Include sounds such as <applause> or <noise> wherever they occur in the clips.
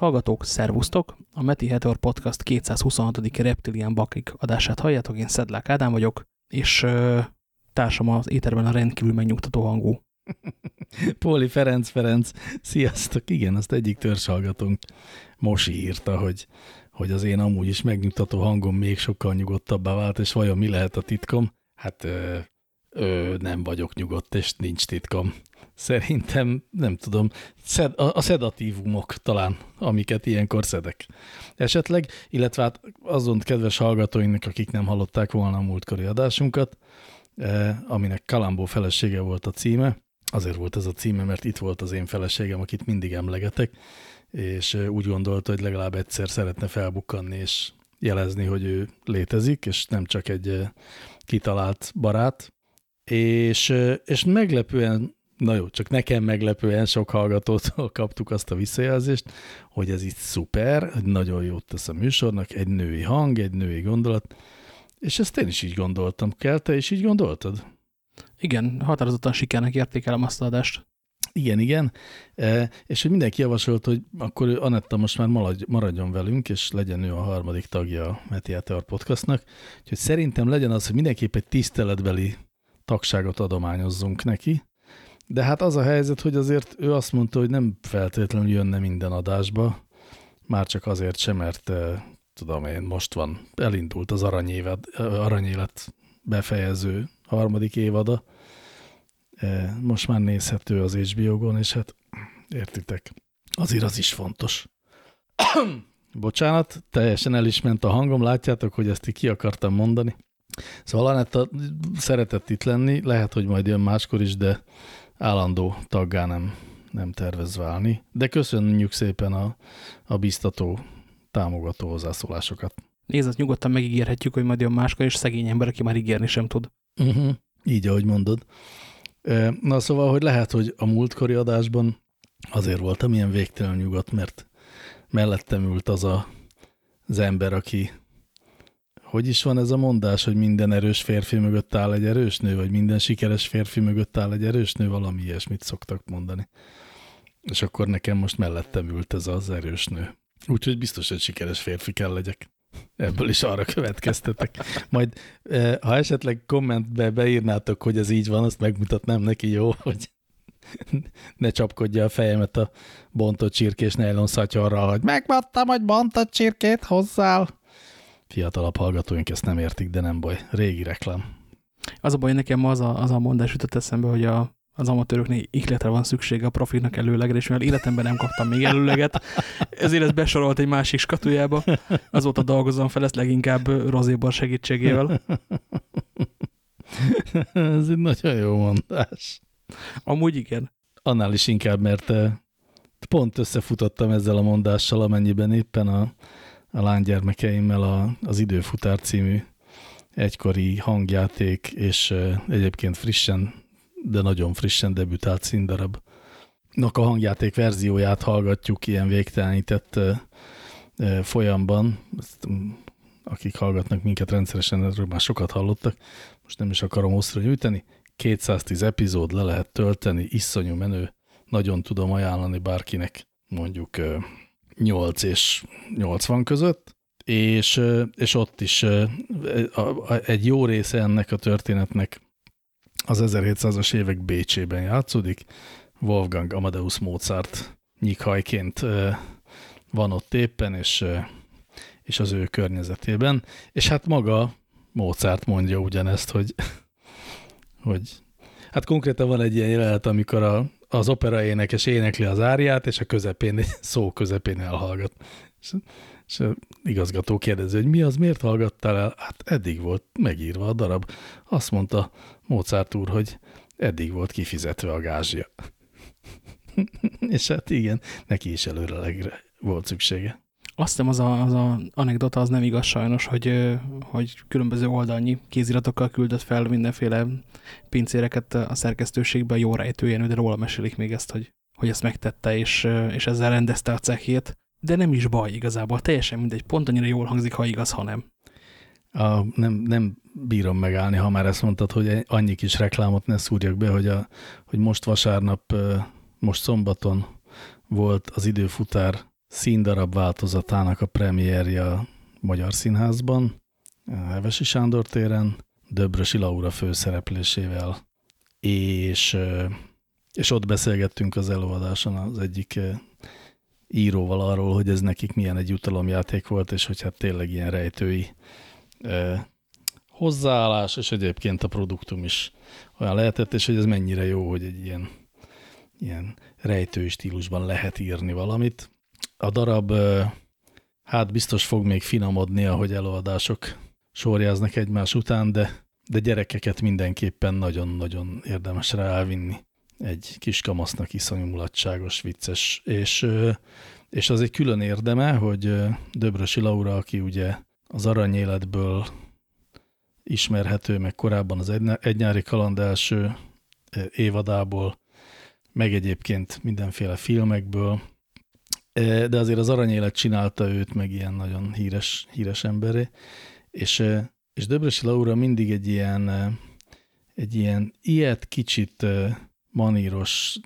hallgatók, szervusztok! A Meti Heter Podcast 226. Reptilian Bakik adását halljátok, én Szedlák Ádám vagyok, és ö, társam az éterben a rendkívül megnyugtató hangú. <laughs> Póli Ferenc Ferenc, sziasztok! Igen, azt egyik törzshallgatónk Mosi írta, hogy, hogy az én amúgy is megnyugtató hangom még sokkal nyugodtabbá vált, és vajon mi lehet a titkom? Hát ö, ö, nem vagyok nyugodt, és nincs titkom. Szerintem, nem tudom, szed, a, a szedatívumok talán, amiket ilyenkor szedek. Esetleg, illetve hát azon kedves hallgatóinknak, akik nem hallották volna a múltkori adásunkat, eh, aminek Kalambó felesége volt a címe, azért volt ez a címe, mert itt volt az én feleségem, akit mindig emlegetek, és eh, úgy gondolta, hogy legalább egyszer szeretne felbukkanni, és jelezni, hogy ő létezik, és nem csak egy eh, kitalált barát, és, eh, és meglepően Na jó, csak nekem meglepően sok hallgatótól <laughs> kaptuk azt a visszajelzést, hogy ez itt szuper, hogy nagyon jót tesz a műsornak, egy női hang, egy női gondolat, és ezt én is így gondoltam. Kell, te is így gondoltad? Igen, határozottan sikernek értékelem azt a adást. Igen, igen, e, és hogy mindenki javasolt, hogy akkor Anetta most már maradjon velünk, és legyen ő a harmadik tagja a Metiator podcastnak, úgyhogy szerintem legyen az, hogy mindenképp egy tiszteletbeli tagságot adományozzunk neki, de hát az a helyzet, hogy azért ő azt mondta, hogy nem feltétlenül jönne minden adásba, már csak azért sem, mert tudom én, most van, elindult az aranyévet, aranyélet befejező harmadik évada, most már nézhető az HBO-gon, és hát értitek, azért az is fontos. <coughs> Bocsánat, teljesen el is ment a hangom, látjátok, hogy ezt ki akartam mondani. Szóval Anetta szeretett itt lenni, lehet, hogy majd jön máskor is, de állandó taggá nem, nem tervez válni, de köszönjük szépen a, a biztató, támogató hozzászólásokat. Nézd, nyugodtan megígérhetjük, hogy majd jön máskor, és szegény ember, aki már ígérni sem tud. Uh mhm. -huh. Így, ahogy mondod. Na szóval, hogy lehet, hogy a múltkori adásban azért voltam ilyen végtelen nyugodt, mert mellettem ült az a, az ember, aki hogy is van ez a mondás, hogy minden erős férfi mögött áll egy erős nő, vagy minden sikeres férfi mögött áll egy erős nő, valami ilyesmit szoktak mondani. És akkor nekem most mellettem ült ez az erős nő. Úgyhogy biztos, hogy sikeres férfi kell legyek. Ebből is arra következtetek. Majd, eh, ha esetleg kommentbe beírnátok, hogy ez így van, azt megmutatnám neki, jó, hogy ne csapkodja a fejemet a bontott csirkés nejlon szatyorral, hogy megmondtam, hogy bontott csirkét hozzál fiatalabb hallgatóink ezt nem értik, de nem baj. Régi reklám. Az a baj, nekem az a, az a mondás jutott eszembe, hogy a, az amatőröknél ihletre van szüksége a profinak előlegre, és mivel életemben nem kaptam még előleget, ezért ez besorolt egy másik skatujába. Azóta dolgozom fel ezt leginkább rozébar segítségével. <laughs> ez egy nagyon jó mondás. Amúgy igen. Annál is inkább, mert eh, pont összefutottam ezzel a mondással, amennyiben éppen a a lánygyermekeimmel a, az Időfutár című egykori hangjáték, és egyébként frissen, de nagyon frissen debütált színdarab. Nak a hangjáték verzióját hallgatjuk ilyen végtelenített folyamban. Ezt, akik hallgatnak minket rendszeresen, erről már sokat hallottak. Most nem is akarom hosszra nyújtani. 210 epizód le lehet tölteni, iszonyú menő. Nagyon tudom ajánlani bárkinek, mondjuk 8 és 80 között, és, és ott is egy jó része ennek a történetnek az 1700-as évek Bécsében játszódik. Wolfgang Amadeus Mozart nyikhajként van ott éppen, és, és az ő környezetében. És hát maga Mozart mondja ugyanezt, hogy, hogy hát konkrétan van egy ilyen jelenet, amikor a, az opera énekes énekli az áriát, és a közepén, szó közepén elhallgat. És, és a igazgató kérdezi, hogy mi az, miért hallgattál el? Hát eddig volt megírva a darab. Azt mondta Mozart úr, hogy eddig volt kifizetve a gázsia. <laughs> és hát igen, neki is előre volt szüksége. Azt hiszem az a, az a anekdota az nem igaz sajnos, hogy, hogy különböző oldalnyi kéziratokkal küldött fel mindenféle pincéreket a szerkesztőségbe, jó rejtőjen, de róla mesélik még ezt, hogy, hogy ezt megtette, és, és ezzel rendezte a cechét. De nem is baj igazából, teljesen mindegy, pont annyira jól hangzik, ha igaz, ha nem. A, nem, nem bírom megállni, ha már ezt mondtad, hogy annyi kis reklámot ne szúrjak be, hogy, a, hogy most vasárnap, most szombaton volt az időfutár színdarab változatának a premierje a Magyar Színházban, Hevesi Sándor téren, Döbrösi Laura főszereplésével, és, és ott beszélgettünk az előadáson az egyik íróval arról, hogy ez nekik milyen egy jutalomjáték volt, és hogy hát tényleg ilyen rejtői hozzáállás, és egyébként a produktum is olyan lehetett, és hogy ez mennyire jó, hogy egy ilyen, ilyen rejtői stílusban lehet írni valamit. A darab hát biztos fog még finomodni, ahogy előadások sorjáznak egymás után, de, de gyerekeket mindenképpen nagyon-nagyon érdemes rá elvinni. Egy kis kamasznak iszonyú mulatságos, vicces, és, és az egy külön érdeme, hogy Döbrösi Laura, aki ugye az aranyéletből ismerhető, meg korábban az egy nyári kaland első évadából, meg egyébként mindenféle filmekből, de azért az aranyélet csinálta őt meg ilyen nagyon híres, híres emberé, és, és Döbrösi Laura mindig egy ilyen, egy ilyen ilyet kicsit maníros,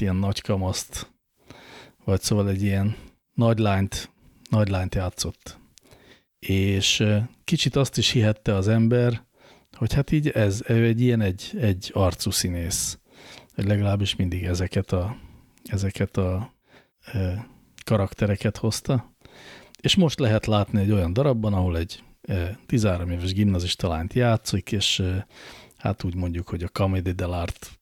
ilyen nagy kamaszt, vagy szóval egy ilyen nagy lányt, nagy lányt játszott. És kicsit azt is hihette az ember, hogy hát így ez, ő egy ilyen egy, egy arcú színész. Legalábbis mindig ezeket a, ezeket a karaktereket hozta. És most lehet látni egy olyan darabban, ahol egy 13 éves gimnazista lányt játszik, és hát úgy mondjuk, hogy a Comedy dell'art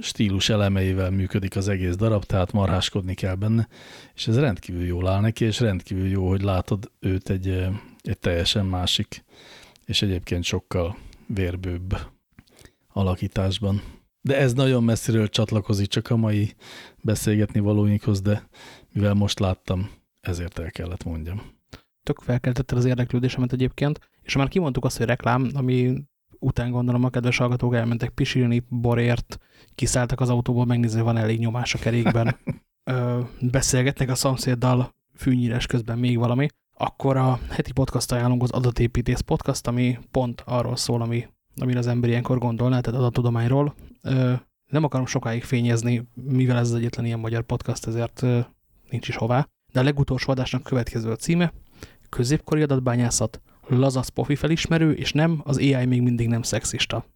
stílus elemeivel működik az egész darab, tehát marháskodni kell benne, és ez rendkívül jól áll neki, és rendkívül jó, hogy látod őt egy, egy teljesen másik, és egyébként sokkal vérbőbb alakításban. De ez nagyon messziről csatlakozik csak a mai beszélgetni valóinkhoz, de mivel most láttam, ezért el kellett mondjam. Tök felkeltette az érdeklődésemet egyébként, és már kimondtuk azt, hogy reklám, ami után gondolom a kedves hallgatók elmentek pisilni borért, kiszálltak az autóból, megnézni, van elég nyomás a kerékben, <laughs> ö, beszélgetnek a szomszéddal fűnyírás közben még valami, akkor a heti podcast ajánlunk az adatépítész podcast, ami pont arról szól, ami, amire az ember ilyenkor gondolná, tehát adattudományról. Nem akarom sokáig fényezni, mivel ez az egyetlen ilyen magyar podcast, ezért nincs is hová. De a legutolsó adásnak következő a címe, középkori adatbányászat, lazasz pofi felismerő, és nem, az AI még mindig nem szexista.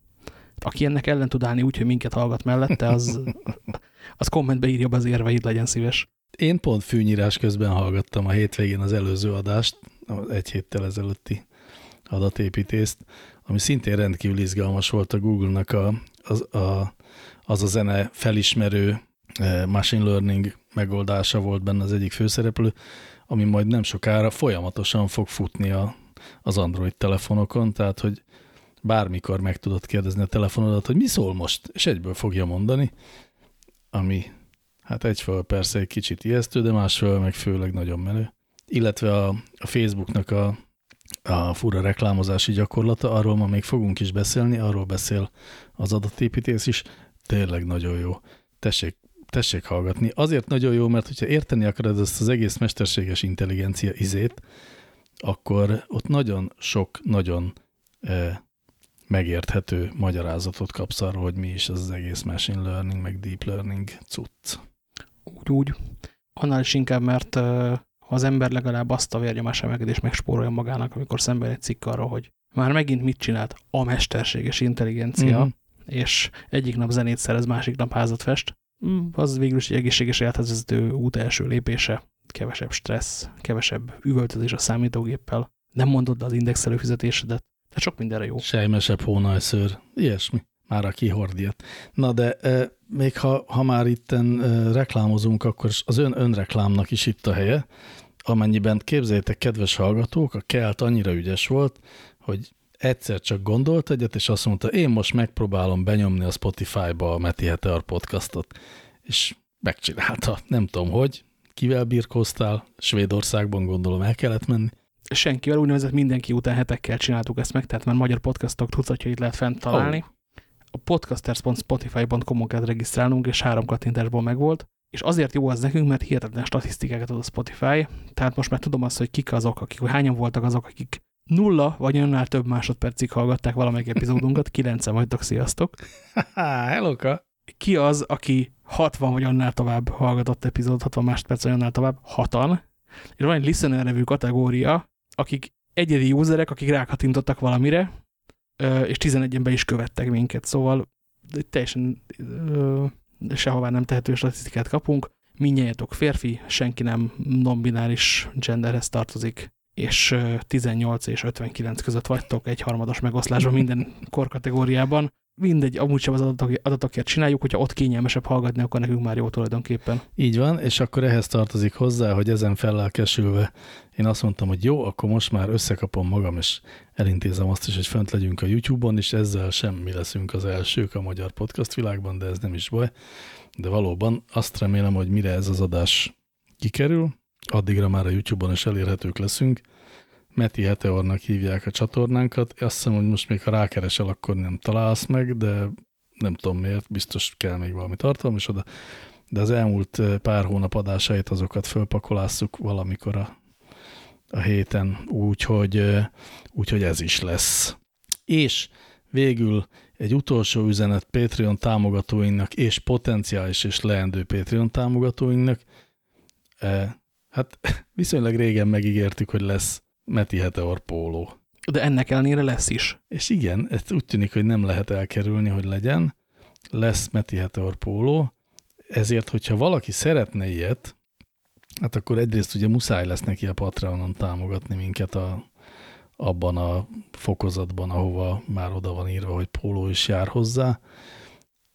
Aki ennek ellen tud állni úgy, hogy minket hallgat mellette, az, az kommentbe írja be az érveid, legyen szíves. Én pont fűnyírás közben hallgattam a hétvégén az előző adást, egy héttel ezelőtti adatépítést, ami szintén rendkívül izgalmas volt a Google-nak a, az, a, az a zene felismerő eh, machine learning megoldása volt benne az egyik főszereplő, ami majd nem sokára folyamatosan fog futni a, az Android telefonokon, tehát hogy bármikor meg tudod kérdezni a telefonodat, hogy mi szól most, és egyből fogja mondani, ami hát egyfelől persze egy kicsit ijesztő, de másfelől meg főleg nagyon menő. Illetve a, a Facebooknak a, a fura reklámozási gyakorlata, arról ma még fogunk is beszélni, arról beszél az adatépítés is, tényleg nagyon jó. Tessék, tessék hallgatni. Azért nagyon jó, mert hogyha érteni akarod ezt az egész mesterséges intelligencia izét, akkor ott nagyon sok, nagyon e, megérthető magyarázatot kapsz arról, hogy mi is az, az egész machine learning, meg deep learning cucc. Úgy, úgy. Annál is inkább, mert e, az ember legalább azt a vérnyomás emelkedést megspórolja magának, amikor szemben egy cikk arról, hogy már megint mit csinált a mesterséges intelligencia, mm -hmm. És egyik nap zenét szerez, másik nap házat fest, mm, az végül is egy egészséges életvezető út első lépése kevesebb stressz, kevesebb üvöltözés a számítógéppel, nem mondod az indexelő fizetésedet, de sok mindenre jó. Sejmesebb hónajszőr, ilyesmi. Már a kihordiat. Na de e, még ha, ha már itten e, reklámozunk, akkor az ön önreklámnak is itt a helye, amennyiben képzeljétek, kedves hallgatók, a Kelt annyira ügyes volt, hogy egyszer csak gondolt egyet, és azt mondta, én most megpróbálom benyomni a Spotify-ba a Meti Heteor podcastot, és megcsinálta. Nem tudom, hogy, Kivel birkóztál? Svédországban gondolom el kellett menni. Senkivel, úgynevezett mindenki után hetekkel csináltuk ezt meg, tehát már magyar podcastok tucatjait lehet fent találni. Oh. A podcasters.spotify.com-on kell regisztrálnunk, és három kattintásból megvolt. És azért jó az nekünk, mert hihetetlen statisztikákat ad a Spotify, tehát most már tudom azt, hogy kik azok, akik, hogy hányan voltak azok, akik nulla vagy annál több másodpercig hallgatták valamelyik epizódunkat, <laughs> kilencen vagytok, sziasztok. Helloka! Ki az, aki 60 vagy annál tovább hallgatott epizód, 60 másodperc vagy annál tovább, hatan, és van egy listener nevű kategória, akik egyedi userek, akik rákatintottak valamire, és 11-en be is követtek minket, szóval teljesen sehová nem tehető statisztikát kapunk. Mindnyájatok férfi, senki nem non-bináris genderhez tartozik, és 18 és 59 között vagytok egy harmados megoszlásban minden korkategóriában mindegy, amúgy sem az adatok, adatokért csináljuk, hogyha ott kényelmesebb hallgatni, akkor nekünk már jó tulajdonképpen. Így van, és akkor ehhez tartozik hozzá, hogy ezen fellelkesülve én azt mondtam, hogy jó, akkor most már összekapom magam, és elintézem azt is, hogy fönt legyünk a YouTube-on, és ezzel semmi leszünk az elsők a magyar podcast világban, de ez nem is baj. De valóban azt remélem, hogy mire ez az adás kikerül, addigra már a YouTube-on is elérhetők leszünk, Meti Heteornak hívják a csatornánkat. Azt hiszem, hogy most még ha rákeresel, akkor nem találsz meg, de nem tudom miért, biztos kell még valami tartalom is oda. De az elmúlt pár hónap adásait azokat fölpakolásszuk valamikor a, a héten, úgyhogy úgy, ez is lesz. És végül egy utolsó üzenet Patreon támogatóinknak és potenciális és leendő Patreon támogatóinknak. Hát <laughs> viszonylag régen megígértük, hogy lesz Meti Heteor póló. De ennek ellenére lesz is. És igen, ez úgy tűnik, hogy nem lehet elkerülni, hogy legyen. Lesz Meti Heteor póló, ezért, hogyha valaki szeretne ilyet, hát akkor egyrészt ugye muszáj lesz neki a Patreonon támogatni minket a, abban a fokozatban, ahova már oda van írva, hogy póló is jár hozzá,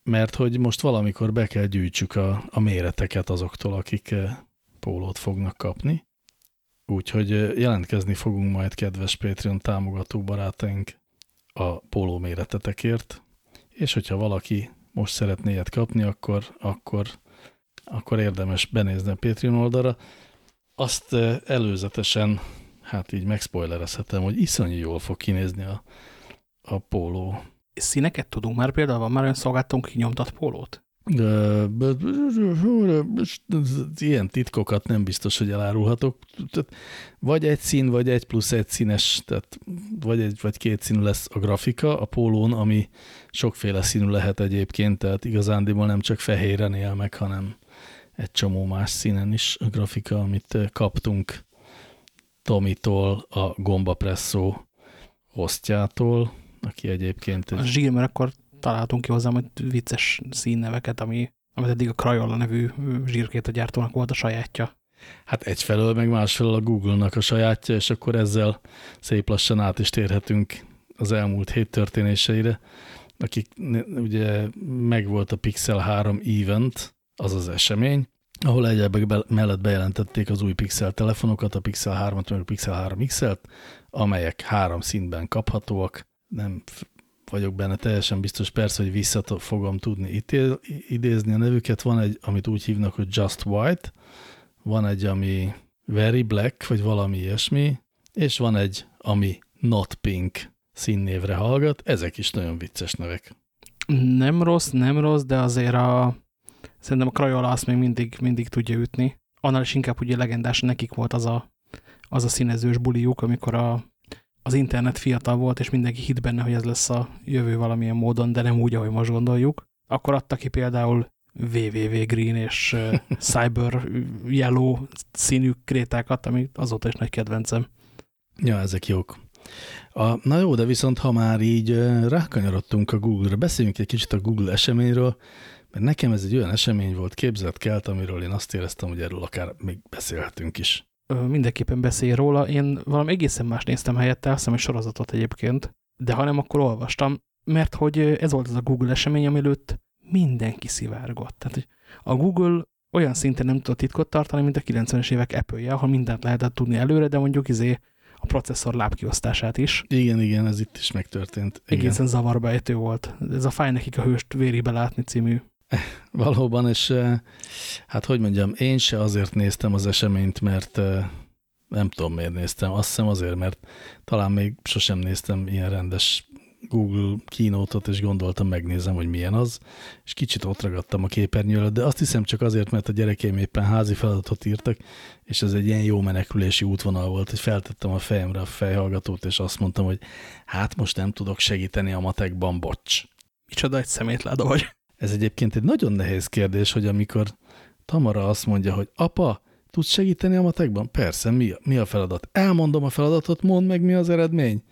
mert hogy most valamikor be kell gyűjtsük a, a méreteket azoktól, akik eh, pólót fognak kapni, Úgyhogy jelentkezni fogunk majd, kedves Patreon támogató barátaink, a póló méretetekért, és hogyha valaki most szeretné ilyet kapni, akkor, akkor, akkor érdemes benézni a Patreon oldalra. Azt előzetesen, hát így megspoilerezhetem, hogy iszonyú jól fog kinézni a, a póló. Színeket tudunk már például? Van már olyan szolgáltunk kinyomtat pólót? Ilyen titkokat nem biztos, hogy elárulhatok. Vagy egy szín, vagy egy plusz egy színes, tehát vagy egy vagy két színű lesz a grafika a pólón, ami sokféle színű lehet egyébként, tehát igazándiból nem csak fehéren él meg, hanem egy csomó más színen is a grafika, amit kaptunk Tomitól, a Gombapresszó hostjától, aki egyébként... Egy... A zsír, mert akkor találtunk ki hozzám hogy vicces színneveket, ami, amit eddig a Crayola nevű a gyártónak volt a sajátja. Hát egyfelől, meg másfelől a Google-nak a sajátja, és akkor ezzel szép lassan át is térhetünk az elmúlt hét történéseire, akik ugye megvolt a Pixel 3 event, az az esemény, ahol egyebek be, mellett bejelentették az új Pixel telefonokat, a Pixel 3-at, meg a Pixel 3 XL-t, amelyek három színben kaphatóak, nem vagyok benne teljesen biztos, persze, hogy vissza fogom tudni itél, idézni a nevüket. Van egy, amit úgy hívnak, hogy Just White, van egy, ami Very Black, vagy valami ilyesmi, és van egy, ami Not Pink színnévre hallgat. Ezek is nagyon vicces nevek. Nem rossz, nem rossz, de azért a, szerintem a Crayola azt még mindig, mindig tudja ütni. Annál is inkább ugye legendás nekik volt az a, az a színezős buliuk, amikor a az internet fiatal volt, és mindenki hit benne, hogy ez lesz a jövő valamilyen módon, de nem úgy, ahogy most gondoljuk, akkor adta ki például www green és <laughs> cyber yellow színű krétákat, ami azóta is nagy kedvencem. Ja, ezek jók. A, na jó, de viszont ha már így rákanyarodtunk a Google-ra, beszéljünk egy kicsit a Google eseményről, mert nekem ez egy olyan esemény volt, képzett kelt, amiről én azt éreztem, hogy erről akár még beszélhetünk is mindenképpen beszélj róla. Én valami egészen más néztem helyette, azt hiszem egy sorozatot egyébként, de ha nem, akkor olvastam, mert hogy ez volt az a Google esemény, ami előtt mindenki szivárgott. Tehát, hogy a Google olyan szinten nem tudott titkot tartani, mint a 90-es évek Apple-je, ahol mindent lehetett tudni előre, de mondjuk izé a processzor lábkiosztását is. Igen, igen, ez itt is megtörtént. Igen. Egészen zavarba ejtő volt. Ez a Fáj nekik a hőst véribe látni című <laughs> Valóban, és eh, hát hogy mondjam, én se azért néztem az eseményt, mert eh, nem tudom miért néztem, azt hiszem azért, mert talán még sosem néztem ilyen rendes Google kínótot, és gondoltam, megnézem, hogy milyen az, és kicsit ott ragadtam a képernyőre, de azt hiszem csak azért, mert a gyerekeim éppen házi feladatot írtak, és ez egy ilyen jó menekülési útvonal volt, hogy feltettem a fejemre a fejhallgatót, és azt mondtam, hogy hát most nem tudok segíteni a matekban, bocs. Micsoda egy szemétláda vagy. Ez egyébként egy nagyon nehéz kérdés, hogy amikor Tamara azt mondja, hogy apa, tudsz segíteni a matekban? Persze, mi a, mi a feladat? Elmondom a feladatot, mondd meg, mi az eredmény.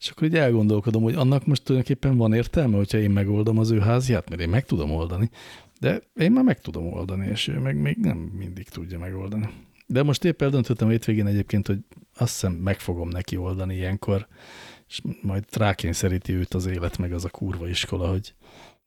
És akkor így elgondolkodom, hogy annak most tulajdonképpen van értelme, hogyha én megoldom az ő háziát, mert én meg tudom oldani. De én már meg tudom oldani, és ő meg még nem mindig tudja megoldani. De most épp eldöntöttem a hétvégén egyébként, hogy azt hiszem meg fogom neki oldani ilyenkor, és majd rákényszeríti őt az élet, meg az a kurva iskola, hogy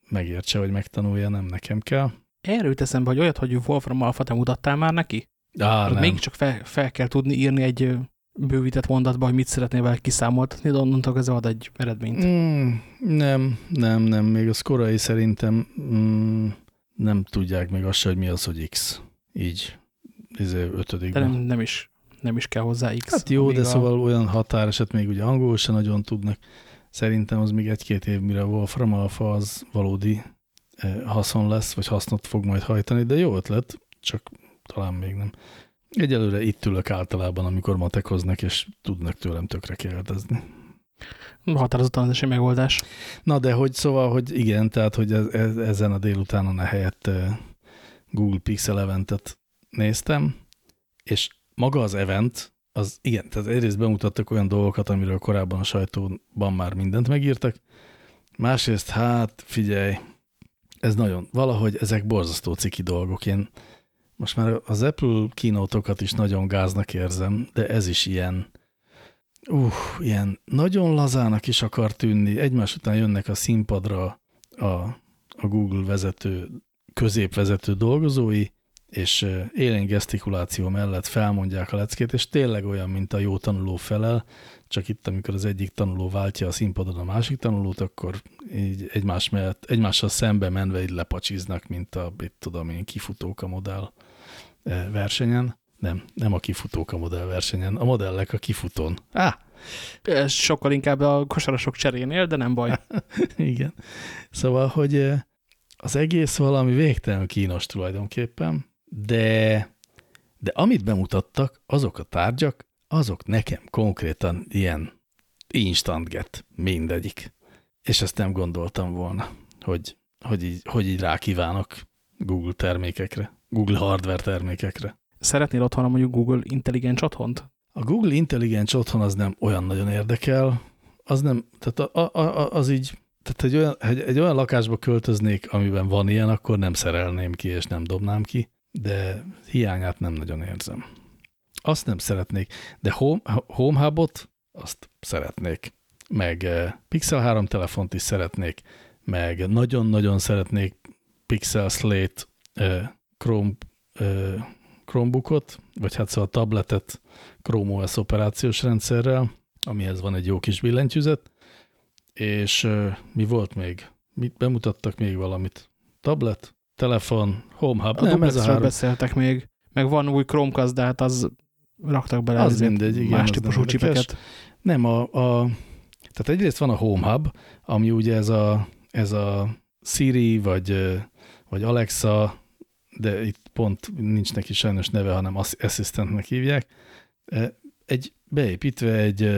megértse, hogy megtanulja, nem nekem kell. Erről teszem hogy olyat, hogy Wolfram Alpha te mutattál már neki? Á, nem. Még csak fel, fel kell tudni írni egy bővített mondatba, hogy mit szeretnél vele kiszámoltatni, de onnantól ez ad egy eredményt. Mm, nem, nem, nem. Még az korai szerintem mm, nem tudják még azt hogy mi az, hogy X. Így, izé, ötödikben. De nem, nem, is, nem is kell hozzá X. Hát jó, de a... szóval olyan határeset még ugye angol sem nagyon tudnak. Szerintem az még egy-két év, mire Wolfram Alpha az valódi eh, haszon lesz, vagy hasznot fog majd hajtani, de jó ötlet, csak talán még nem. Egyelőre itt ülök általában, amikor matekoznak, és tudnak tőlem tökre kérdezni. Határozottan ez egy megoldás. Na, de hogy szóval, hogy igen, tehát, hogy ez, ez, ezen a délutánon a helyett eh, Google Pixel eventet néztem, és maga az event, az igen, tehát egyrészt bemutattak olyan dolgokat, amiről korábban a sajtóban már mindent megírtak, másrészt, hát figyelj, ez nagyon, valahogy ezek borzasztó ciki dolgok. Én most már az Apple kínótokat is nagyon gáznak érzem, de ez is ilyen, uh, ilyen nagyon lazának is akar tűnni. Egymás után jönnek a színpadra a, a Google vezető, középvezető dolgozói, és élénk gesztikuláció mellett felmondják a leckét, és tényleg olyan, mint a jó tanuló felel, csak itt, amikor az egyik tanuló váltja a színpadon a másik tanulót, akkor így egymás mellett, egymással szembe menve így lepacsiznak, mint a, itt tudom én, kifutók a modell versenyen. Nem, nem a kifutók a modell versenyen, a modellek a kifutón. Á! Ez sokkal inkább a kosarasok cserénél, de nem baj. <laughs> Igen. Szóval, hogy az egész valami végtelen kínos tulajdonképpen, de, de amit bemutattak, azok a tárgyak, azok nekem konkrétan ilyen instant get, mindegyik. És ezt nem gondoltam volna, hogy, hogy, így, hogy így rákívánok Google termékekre, Google hardware termékekre. Szeretnél otthon mondjuk Google intelligens otthont? A Google intelligens otthon az nem olyan nagyon érdekel, az nem, tehát a, a, a, az így, tehát egy olyan, egy, egy olyan lakásba költöznék, amiben van ilyen, akkor nem szerelném ki, és nem dobnám ki de hiányát nem nagyon érzem. Azt nem szeretnék, de Home, home Hubot azt szeretnék, meg eh, Pixel 3 telefont is szeretnék, meg nagyon-nagyon szeretnék Pixel Slate eh, Chrome, eh, Chromebookot, vagy hát szóval tabletet Chrome OS operációs rendszerrel, amihez van egy jó kis billentyűzet, és mi volt még? Mit bemutattak még valamit? Tablet, telefon, home hub. Nem, ez a beszéltek még. Meg van új Chromecast, de hát az raktak bele az mindegy, igen, más típusú csipeket. Nem, a, a, tehát egyrészt van a Home Hub, ami ugye ez a, ez a Siri, vagy, vagy Alexa, de itt pont nincs neki sajnos neve, hanem Assistantnek hívják. Egy beépítve egy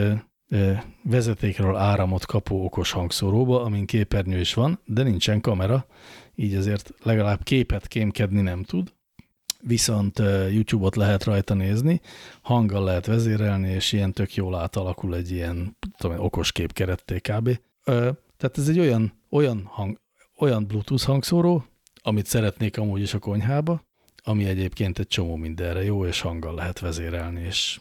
vezetékről áramot kapó okos hangszóróba, amin képernyő is van, de nincsen kamera, így azért legalább képet kémkedni nem tud, viszont YouTube-ot lehet rajta nézni, hanggal lehet vezérelni, és ilyen tök jól átalakul egy ilyen tudom, okos képkeretté kb. Tehát ez egy olyan, olyan, hang, olyan Bluetooth hangszóró, amit szeretnék amúgy is a konyhába, ami egyébként egy csomó mindenre jó, és hanggal lehet vezérelni, és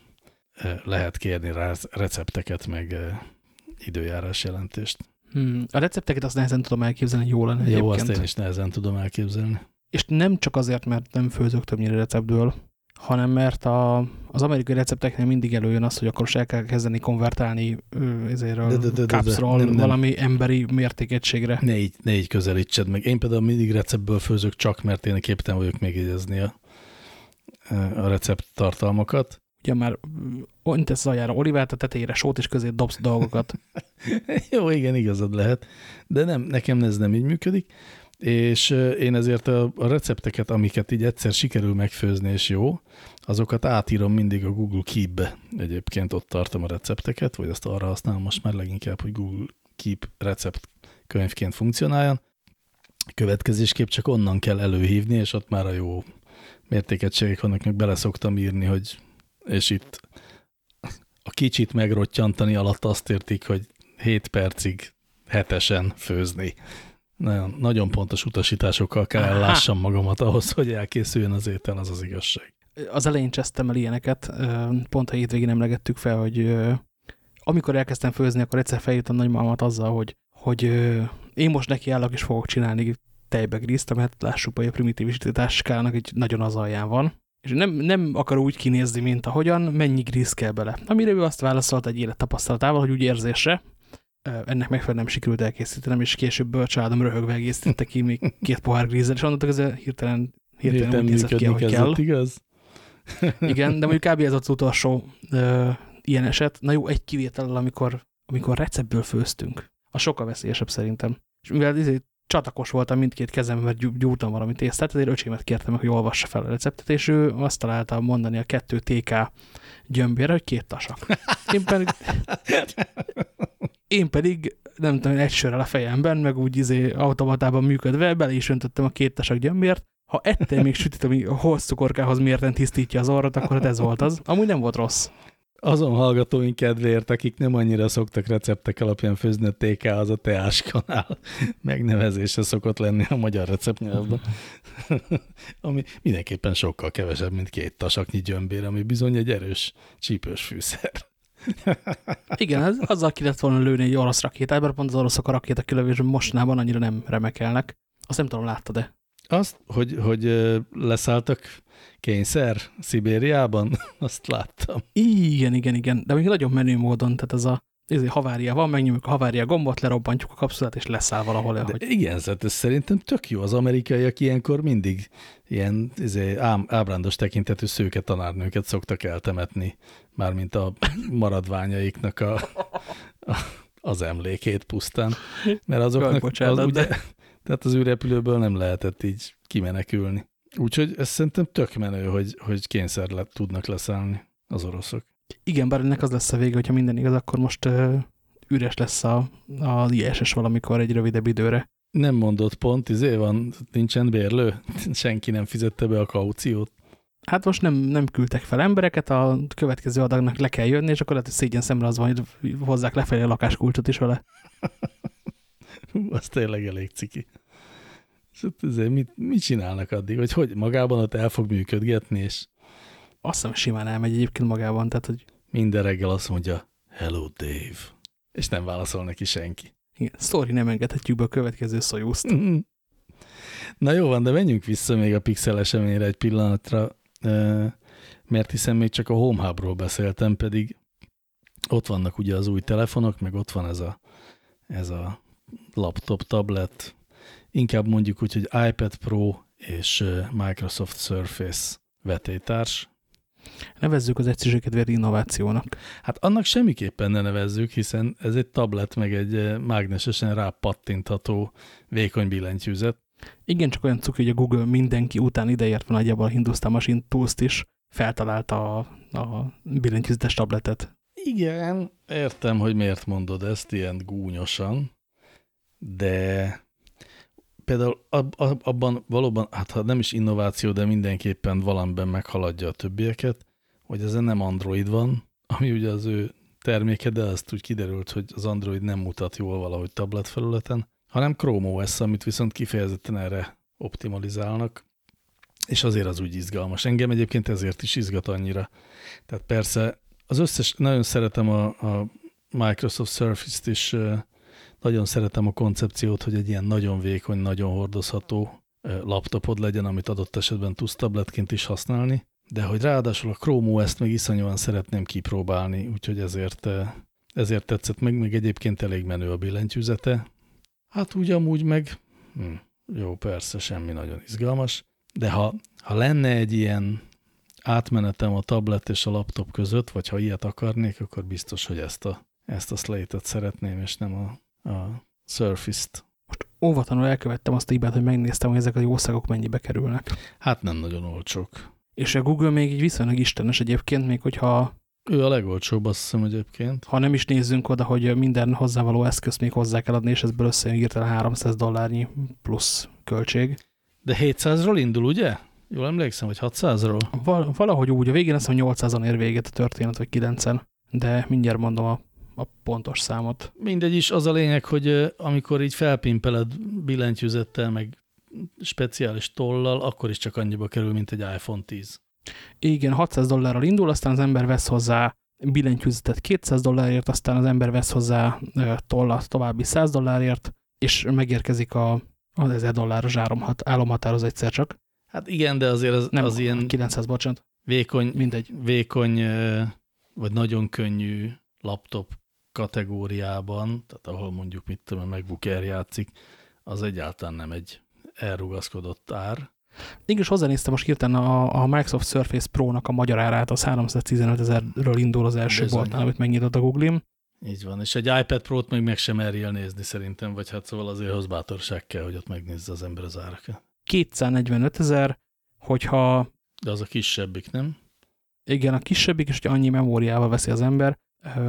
lehet kérni rá recepteket, meg időjárás jelentést. Hmm. A recepteket azt nehezen tudom elképzelni, jó lenne Jó, egyébként. azt én is nehezen tudom elképzelni. És nem csak azért, mert nem főzök többnyire receptből, hanem mert a, az amerikai recepteknél mindig előjön az, hogy akkor se kell kezdeni konvertálni ezéről, de, nem, nem. valami emberi mértékegységre. Ne így, ne így közelítsed meg. Én például mindig receptből főzök csak, mert én képtelen vagyok megjegyezni a, a recept tartalmakat ugye már öntesz zajára olivát, a tetejére sót, és közé dobsz dolgokat. <laughs> Jó, igen, igazad lehet, de nem, nekem ez nem így működik, és én ezért a, a recepteket, amiket így egyszer sikerül megfőzni, és jó, azokat átírom mindig a Google Keep-be. Egyébként ott tartom a recepteket, vagy azt arra használom most már leginkább, hogy Google Keep recept könyvként funkcionáljon, következésképp csak onnan kell előhívni, és ott már a jó mértékegységek vannak, meg bele szoktam írni, hogy és itt a kicsit megrottyantani alatt azt értik, hogy 7 percig hetesen főzni. Nagyon, nagyon pontos utasításokkal kell <laughs> ellássam magamat ahhoz, hogy elkészüljön az étel, az az igazság. Az elején csesztem el ilyeneket, pont a hétvégén emlegettük fel, hogy amikor elkezdtem főzni, akkor egyszer felírtam nagymamamat azzal, hogy, hogy én most nekiállok és fogok csinálni tejbegrízt, mert lássuk, hogy a primitivitáskának egy nagyon az alján van. És nem, nem akar úgy kinézni, mint ahogyan, mennyi gríz kell bele. Amire ő azt válaszolt egy élettapasztalatával, hogy úgy érzésre, ennek megfelelően nem sikerült elkészítenem, és később a családom röhögve egészítette ki még két pohár grízzel, és annak ez hirtelen, hirtelen, hirtelen úgy nézett ki, ahogy kell. igaz? <laughs> Igen, de mondjuk <laughs> kb. ez az utolsó uh, ilyen eset. Na jó, egy kivétel, amikor, amikor receptből főztünk. A sokkal veszélyesebb szerintem. És mivel ezért csatakos voltam mindkét kezemben, mert gyúrtam valami tésztát, ezért öcsémet kértem hogy olvassa fel a receptet, és ő azt találta mondani a kettő TK gyömbére, hogy két tasak. Én pedig, én pedig nem tudom, egy sörrel a fejemben, meg úgy izé automatában működve, bele is öntöttem a két tasak gyömbért. Ha ettél még sütit, ami hosszú korkához mérten tisztítja az orrat, akkor hát ez volt az. Amúgy nem volt rossz azon hallgatóink kedvéért, akik nem annyira szoktak receptek alapján főzni, a TK az a teás kanál <laughs> megnevezése szokott lenni a magyar receptnyelvben, <laughs> ami mindenképpen sokkal kevesebb, mint két tasaknyi gyömbér, ami bizony egy erős csípős fűszer. <laughs> Igen, az, azzal ki lett volna lőni egy orosz rakétát, mert pont az oroszok a rakétakilövésben mostanában annyira nem remekelnek. Azt nem tudom, láttad-e? Azt, hogy, hogy leszálltak kényszer Szibériában, <laughs> azt láttam. Igen, igen, igen, de még nagyon menő módon, tehát ez a ez havária van, megnyomjuk a havária gombot, lerobbantjuk a kapszulát, és leszáll valahol. De hogy... Igen, szóval ez szerintem tök jó. Az amerikaiak ilyenkor mindig ilyen izé, ám, ábrándos tekintetű szőke tanárnőket szoktak eltemetni, mármint a maradványaiknak a, a, az emlékét pusztán. Mert azoknak az, ugye, <laughs> tehát az űrrepülőből nem lehetett így kimenekülni. Úgyhogy ez szerintem tök menő, hogy, hogy kényszer lett, tudnak leszállni az oroszok. Igen, bár ennek az lesz a vége, hogyha minden igaz, akkor most uh, üres lesz a, a ISS valamikor egy rövidebb időre. Nem mondott pont, izé van, nincsen bérlő, <laughs> senki nem fizette be a kauciót. Hát most nem, nem küldtek fel embereket, a következő adagnak le kell jönni, és akkor lehet, hogy szégyen szemre az van, hogy hozzák lefelé a lakáskulcsot is vele. <laughs> az tényleg elég ciki. Mit, mit csinálnak addig? Hogy, hogy magában ott el fog működgetni, és... Azt hiszem simán elmegy egyébként magában, tehát hogy... Minden reggel azt mondja, hello Dave. És nem válaszol neki senki. Igen, story nem engedhetjük be a következő szojuszt. Na jó van, de menjünk vissza még a Pixel eseményre egy pillanatra, mert hiszen még csak a Home Hubról beszéltem, pedig ott vannak ugye az új telefonok, meg ott van ez a, ez a laptop, tablet, inkább mondjuk úgy, hogy iPad Pro és Microsoft Surface vetétárs. Nevezzük az egyszerűséget innovációnak. Hát annak semmiképpen ne nevezzük, hiszen ez egy tablet, meg egy mágnesesen rápattintható vékony billentyűzet. Igen, csak olyan cuki, hogy a Google mindenki után ideért van nagyjából a Hindustan Machine tools is feltalálta a, a billentyűzetes tabletet. Igen, értem, hogy miért mondod ezt ilyen gúnyosan, de például ab, ab, abban valóban, hát ha nem is innováció, de mindenképpen valamiben meghaladja a többieket, hogy ezen nem Android van, ami ugye az ő terméke, de azt úgy kiderült, hogy az Android nem mutat jól valahogy tablet felületen, hanem Chrome OS, amit viszont kifejezetten erre optimalizálnak, és azért az úgy izgalmas. Engem egyébként ezért is izgat annyira. Tehát persze az összes, nagyon szeretem a, a Microsoft Surface-t is, nagyon szeretem a koncepciót, hogy egy ilyen nagyon vékony, nagyon hordozható laptopod legyen, amit adott esetben tudsz tabletként is használni, de hogy ráadásul a Chrome OS-t meg iszonyúan szeretném kipróbálni, úgyhogy ezért, ezért tetszett. Meg, meg egyébként elég menő a billentyűzete. Hát úgy amúgy meg, hm, jó, persze, semmi nagyon izgalmas, de ha, ha lenne egy ilyen átmenetem a tablet és a laptop között, vagy ha ilyet akarnék, akkor biztos, hogy ezt a, ezt a slate-et szeretném, és nem a a Surface-t. Most óvatlanul elkövettem azt a hibát, hogy megnéztem, hogy ezek a jószágok mennyibe kerülnek. Hát nem nagyon olcsók. És a Google még így viszonylag istenes egyébként, még hogyha Ő a legolcsóbb, azt hiszem egyébként. Ha nem is nézzünk oda, hogy minden hozzávaló eszközt még hozzá kell adni, és ebből összejön hirtelen 300 dollárnyi plusz költség. De 700-ról indul, ugye? Jól emlékszem, vagy 600-ról? Val valahogy úgy, a végén azt hiszem 800-an ér véget a történet, vagy 9-en, de mindjárt mondom a, a pontos számot. Mindegy is, az a lényeg, hogy amikor így felpimpeled billentyűzettel, meg speciális tollal, akkor is csak annyiba kerül, mint egy iPhone 10. Igen, 600 dollárral indul, aztán az ember vesz hozzá billentyűzetet 200 dollárért, aztán az ember vesz hozzá tollat további 100 dollárért, és megérkezik a, az 1000 dolláros álomhatároz egyszer csak. Hát igen, de azért az, Nem, az ilyen 900, bocsánat. vékony, Mindegy. vékony, vagy nagyon könnyű laptop kategóriában, tehát ahol mondjuk mit tudom, MacBook Air játszik, az egyáltalán nem egy elrugaszkodott ár. És hozzánéztem most hirtelen a, a Microsoft Surface Pro-nak a magyar árát, az 315 ezerről indul az első Bizony. boltnál, amit megnyitott a Google-im. Így van, és egy iPad Pro-t még meg sem merjél nézni szerintem, vagy hát szóval azért hoz bátorság kell, hogy ott megnézze az ember az árakat. 245 ezer, hogyha De az a kisebbik, nem? igen, a kisebbik, és hogyha annyi memóriával veszi az ember,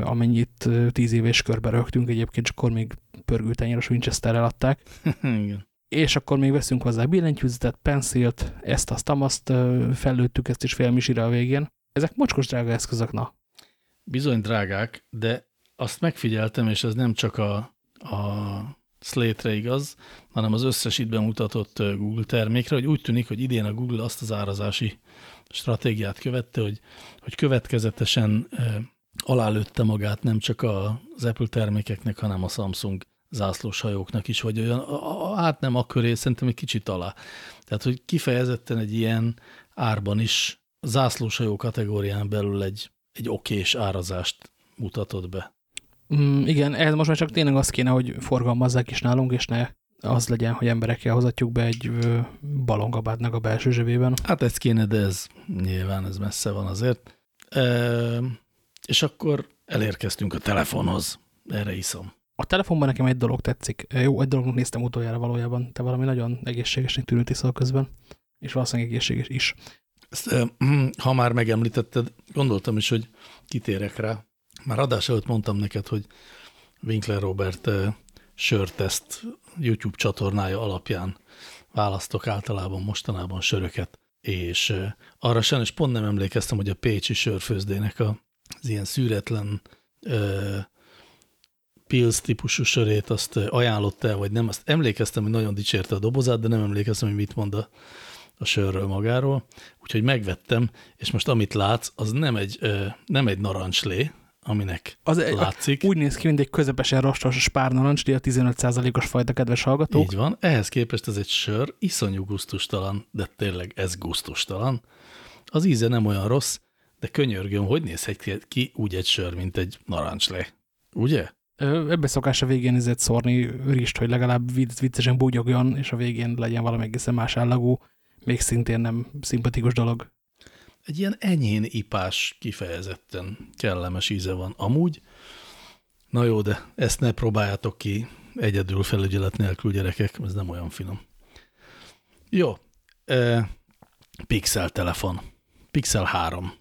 amennyit 10 éves körbe rögtünk, egyébként csak akkor még pörgültenyéros Winchesterrel adták, <laughs> Igen. és akkor még veszünk hozzá billentyűzetet, pencilt, ezt, azt, azt ö, fellőttük ezt is félmisire a végén. Ezek mocskos drága eszközök, na. Bizony drágák, de azt megfigyeltem, és ez nem csak a, a Slate-re igaz, hanem az összes itt bemutatott Google termékre, hogy úgy tűnik, hogy idén a Google azt az árazási stratégiát követte, hogy, hogy következetesen alálőtte magát nem csak az Apple termékeknek, hanem a Samsung zászlós hajóknak is, vagy olyan, hát nem a köré, szerintem egy kicsit alá. Tehát, hogy kifejezetten egy ilyen árban is zászlós hajó kategórián belül egy, egy okés árazást mutatott be. Mm, igen, ehhez most már csak tényleg az kéne, hogy forgalmazzák is nálunk, és ne az legyen, hogy emberekkel hozatjuk be egy ö, balongabátnak a belső zsebében. Hát ez kéne, de ez nyilván ez messze van azért. E, és akkor elérkeztünk a telefonhoz. Erre iszom. A telefonban nekem egy dolog tetszik. Jó, egy dolognak néztem utoljára valójában. Te valami nagyon egészségesnek tűnőt iszol közben. És valószínűleg egészséges is. Ezt, <clears throat> ha már megemlítetted, gondoltam is, hogy kitérek rá. Már adás előtt mondtam neked, hogy Winkler Robert sörteszt YouTube csatornája alapján választok általában mostanában söröket, és arra sajnos pont nem emlékeztem, hogy a Pécsi sörfőzdének a, az ilyen szűretlen e, Pils típusú sörét azt ajánlott el, vagy nem. Azt emlékeztem, hogy nagyon dicsérte a dobozát, de nem emlékeztem, hogy mit mond a, a sörről magáról. Úgyhogy megvettem, és most amit látsz, az nem egy, nem egy narancslé, aminek Az látszik. Úgy néz ki, mint egy közepesen rostos spárnarancsli, a 15%-os fajta, kedves hallgatók. Így van. Ehhez képest ez egy sör, iszonyú gusztustalan, de tényleg ez gusztustalan. Az íze nem olyan rossz, de könyörgöm, hogy nézhet ki úgy egy sör, mint egy narancslé. Ugye? Ebbe szokás a végén ezért szórni rist, hogy legalább viccesen búgyogjon, és a végén legyen valami egészen más állagú, még szintén nem szimpatikus dolog. Egy ilyen enyhén ipás, kifejezetten kellemes íze van amúgy. Na jó, de ezt ne próbáljátok ki egyedül felügyelet nélkül, gyerekek, ez nem olyan finom. Jó, e, Pixel telefon. Pixel 3.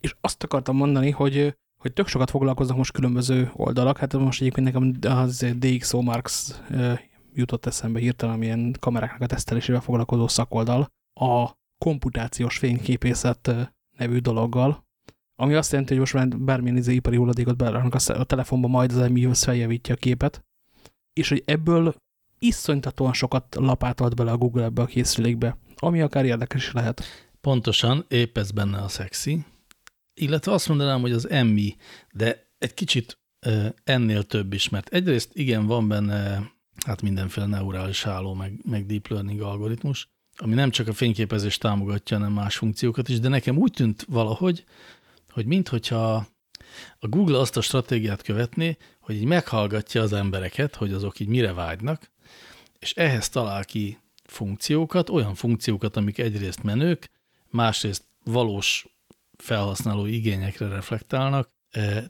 És azt akartam mondani, hogy hogy tök sokat foglalkoznak most különböző oldalak. Hát most egyébként nekem az DxO Marks jutott eszembe hirtelen, amilyen kameráknak a tesztelésével foglalkozó szakoldal a komputációs fényképészet nevű dologgal, ami azt jelenti, hogy most már bármilyen izé ipari hulladékot beleraknak a telefonba, majd az emihoz feljavítja a képet, és hogy ebből iszonytatóan sokat lapátolt bele a Google ebbe a készülékbe, ami akár érdekes lehet. Pontosan, épp ez benne a szexi, illetve azt mondanám, hogy az emmi, de egy kicsit ennél több is, mert egyrészt igen, van benne hát mindenféle neurális háló, meg, meg deep learning algoritmus, ami nem csak a fényképezést támogatja, hanem más funkciókat is, de nekem úgy tűnt valahogy, hogy minthogyha a Google azt a stratégiát követné, hogy így meghallgatja az embereket, hogy azok így mire vágynak, és ehhez talál ki funkciókat, olyan funkciókat, amik egyrészt menők, másrészt valós felhasználó igényekre reflektálnak.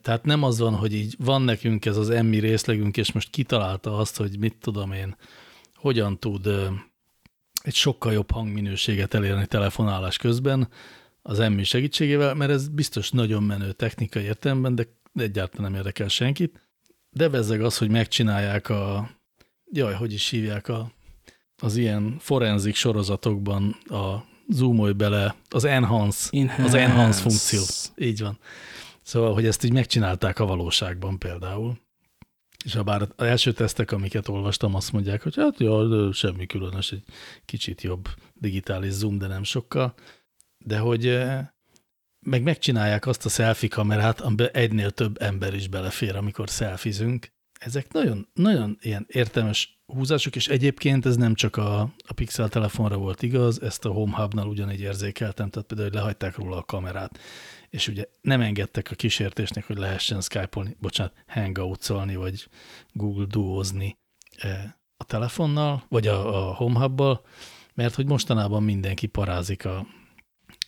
Tehát nem az van, hogy így van nekünk ez az emmi részlegünk, és most kitalálta azt, hogy mit tudom én, hogyan tud egy sokkal jobb hangminőséget elérni telefonálás közben, az emmi segítségével, mert ez biztos nagyon menő technikai értelemben, de egyáltalán nem érdekel senkit. De bezzeg az, hogy megcsinálják a, jaj, hogy is hívják a, az ilyen forenzik sorozatokban a zoomolj bele, az enhance, enhance, az enhance funkció. Így van. Szóval, hogy ezt így megcsinálták a valóságban például. És ha bár az első tesztek, amiket olvastam, azt mondják, hogy hát jó, semmi különös, egy kicsit jobb digitális zoom, de nem sokkal. De hogy eh, meg megcsinálják azt a selfie kamerát, amiben egynél több ember is belefér, amikor szelfizünk. Ezek nagyon, nagyon ilyen értelmes húzások, és egyébként ez nem csak a, a Pixel telefonra volt igaz, ezt a Home Hub-nal ugyanígy érzékeltem, tehát például, hogy lehagyták róla a kamerát, és ugye nem engedtek a kísértésnek, hogy lehessen Skype-olni, bocsánat, hangoutsolni, vagy Google Duozni e, a telefonnal, vagy a, a Home Hub-bal, mert hogy mostanában mindenki parázik a,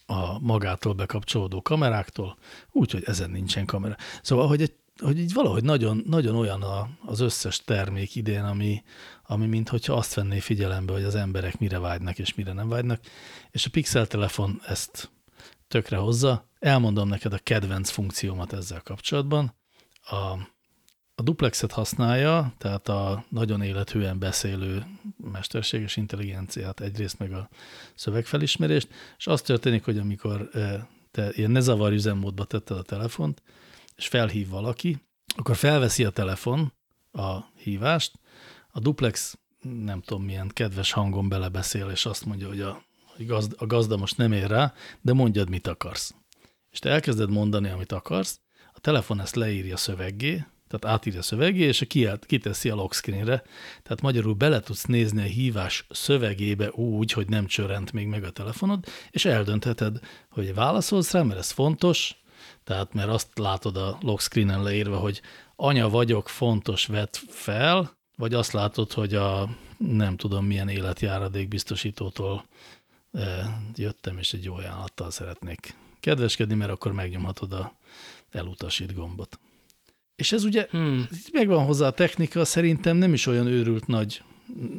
a magától bekapcsolódó kameráktól, úgyhogy ezen nincsen kamera. Szóval, hogy, egy, hogy így valahogy nagyon, nagyon olyan a, az összes termék idén, ami, ami mintha azt venné figyelembe, hogy az emberek mire vágynak és mire nem vágynak, és a Pixel telefon ezt tökre hozza. Elmondom neked a kedvenc funkciómat ezzel kapcsolatban. A, a duplexet használja, tehát a nagyon élethűen beszélő mesterséges intelligenciát, egyrészt meg a szövegfelismerést, és az történik, hogy amikor e, te ilyen ne zavar üzemmódba tetted a telefont, és felhív valaki, akkor felveszi a telefon a hívást, a duplex nem tudom milyen kedves hangon belebeszél, és azt mondja, hogy a hogy gazd, a gazda most nem ér rá, de mondjad, mit akarsz. És te elkezded mondani, amit akarsz, a telefon ezt leírja szöveggé, tehát átírja szöveggé, és a kiált, kiteszi a lock screenre. Tehát magyarul bele tudsz nézni a hívás szövegébe úgy, hogy nem csörrent még meg a telefonod, és eldöntheted, hogy válaszolsz rá, mert ez fontos, tehát mert azt látod a lock screenen leírva, hogy anya vagyok, fontos, vett fel, vagy azt látod, hogy a nem tudom milyen életjáradék biztosítótól jöttem, és egy jó ajánlattal szeretnék kedveskedni, mert akkor megnyomhatod a elutasít gombot. És ez ugye hmm. megvan hozzá a technika, szerintem nem is olyan őrült nagy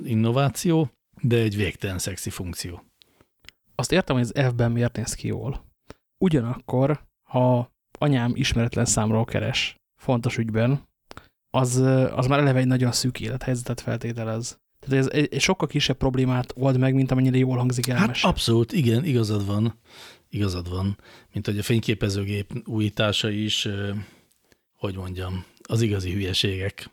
innováció, de egy végtelen szexi funkció. Azt értem, hogy az F-ben miért néz ki jól. Ugyanakkor, ha anyám ismeretlen számról keres fontos ügyben, az, az már eleve egy nagyon szűk élethelyzetet feltételez. Tehát ez egy, egy sokkal kisebb problémát old meg, mint amennyire jól hangzik el. Hát abszolút, igen, igazad van. Igazad van. Mint hogy a fényképezőgép újítása is, hogy mondjam, az igazi hülyeségek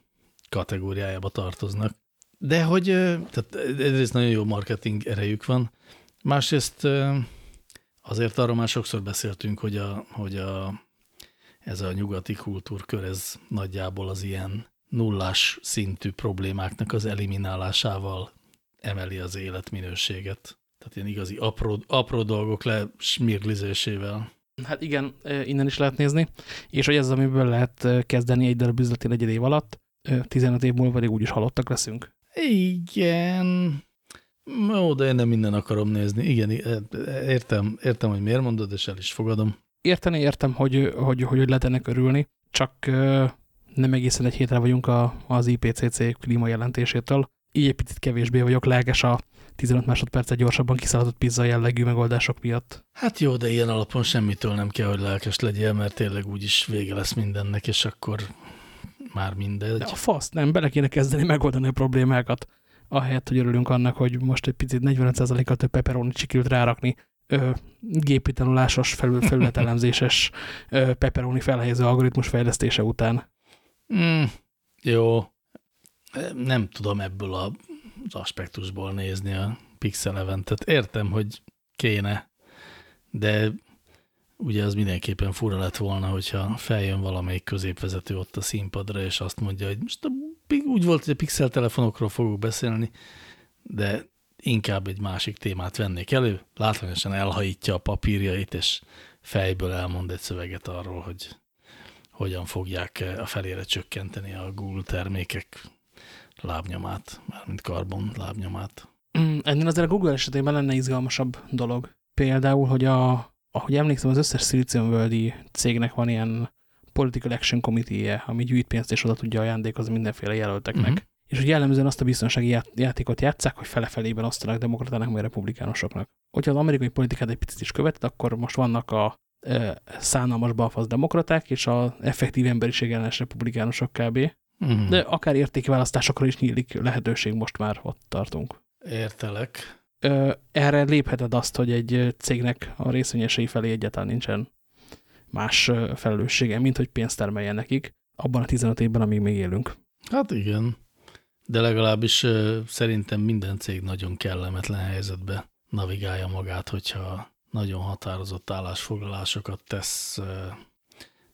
kategóriájába tartoznak. De hogy, tehát egyrészt nagyon jó marketing erejük van, másrészt azért arról már sokszor beszéltünk, hogy, a, hogy a, ez a nyugati kultúrkör, ez nagyjából az ilyen nullás szintű problémáknak az eliminálásával emeli az életminőséget. Tehát ilyen igazi apró, apró dolgok lesmirglizésével. Hát igen, innen is lehet nézni, és hogy ez amiből lehet kezdeni egy darab üzleti negyed év alatt, 15 év múlva pedig úgyis halottak leszünk. Igen, Ó, de én nem minden akarom nézni. Igen, értem, értem, hogy miért mondod, és el is fogadom. Érteni értem, hogy, hogy, hogy lehet ennek örülni, csak nem egészen egy hétre vagyunk a, az IPCC klímajelentésétől. Így egy picit kevésbé vagyok lelkes a 15 másodpercet gyorsabban kiszaladott pizza jellegű megoldások miatt. Hát jó, de ilyen alapon semmitől nem kell, hogy lelkes legyél, mert tényleg úgyis vége lesz mindennek, és akkor már mindegy. De a fasz, nem, bele kéne kezdeni megoldani a problémákat. Ahelyett, hogy örülünk annak, hogy most egy picit 45%-kal több pepperoni csikült rárakni ö, gépi tanulásos, felül, felületelemzéses ö, pepperoni felhelyező algoritmus fejlesztése után. Mm, jó, nem tudom ebből a, az aspektusból nézni a Pixel eventet. Értem, hogy kéne, de ugye az mindenképpen fura lett volna, hogyha feljön valamelyik középvezető ott a színpadra, és azt mondja, hogy most a, úgy volt, hogy a Pixel telefonokról fogok beszélni, de inkább egy másik témát vennék elő, látványosan elhajítja a papírjait, és fejből elmond egy szöveget arról, hogy hogyan fogják eh, a felére csökkenteni a Google termékek lábnyomát, mármint karbon lábnyomát. Mm, ennél azért a Google esetében lenne izgalmasabb dolog. Például, hogy a, ahogy emlékszem, az összes Valley cégnek van ilyen Political Action Committee-je, ami gyűjt pénzt és oda tudja ajándékozni mindenféle jelölteknek. Uh -huh. És hogy jellemzően azt a biztonsági játékot játszák, hogy felefelében osztanak demokratának, meg republikánusoknak. Hogyha az amerikai politikát egy picit is követed, akkor most vannak a e, szánalmas balfasz demokraták, és a effektív emberiség ellenes republikánusok kb. Mhm. -huh. De akár értékválasztásokra is nyílik lehetőség, most már ott tartunk. Értelek. Erre lépheted azt, hogy egy cégnek a részvényesei felé egyáltalán nincsen más felelőssége, mint hogy pénzt termeljen nekik abban a 15 évben, amíg még élünk. Hát igen, de legalábbis szerintem minden cég nagyon kellemetlen helyzetbe navigálja magát, hogyha nagyon határozott állásfoglalásokat tesz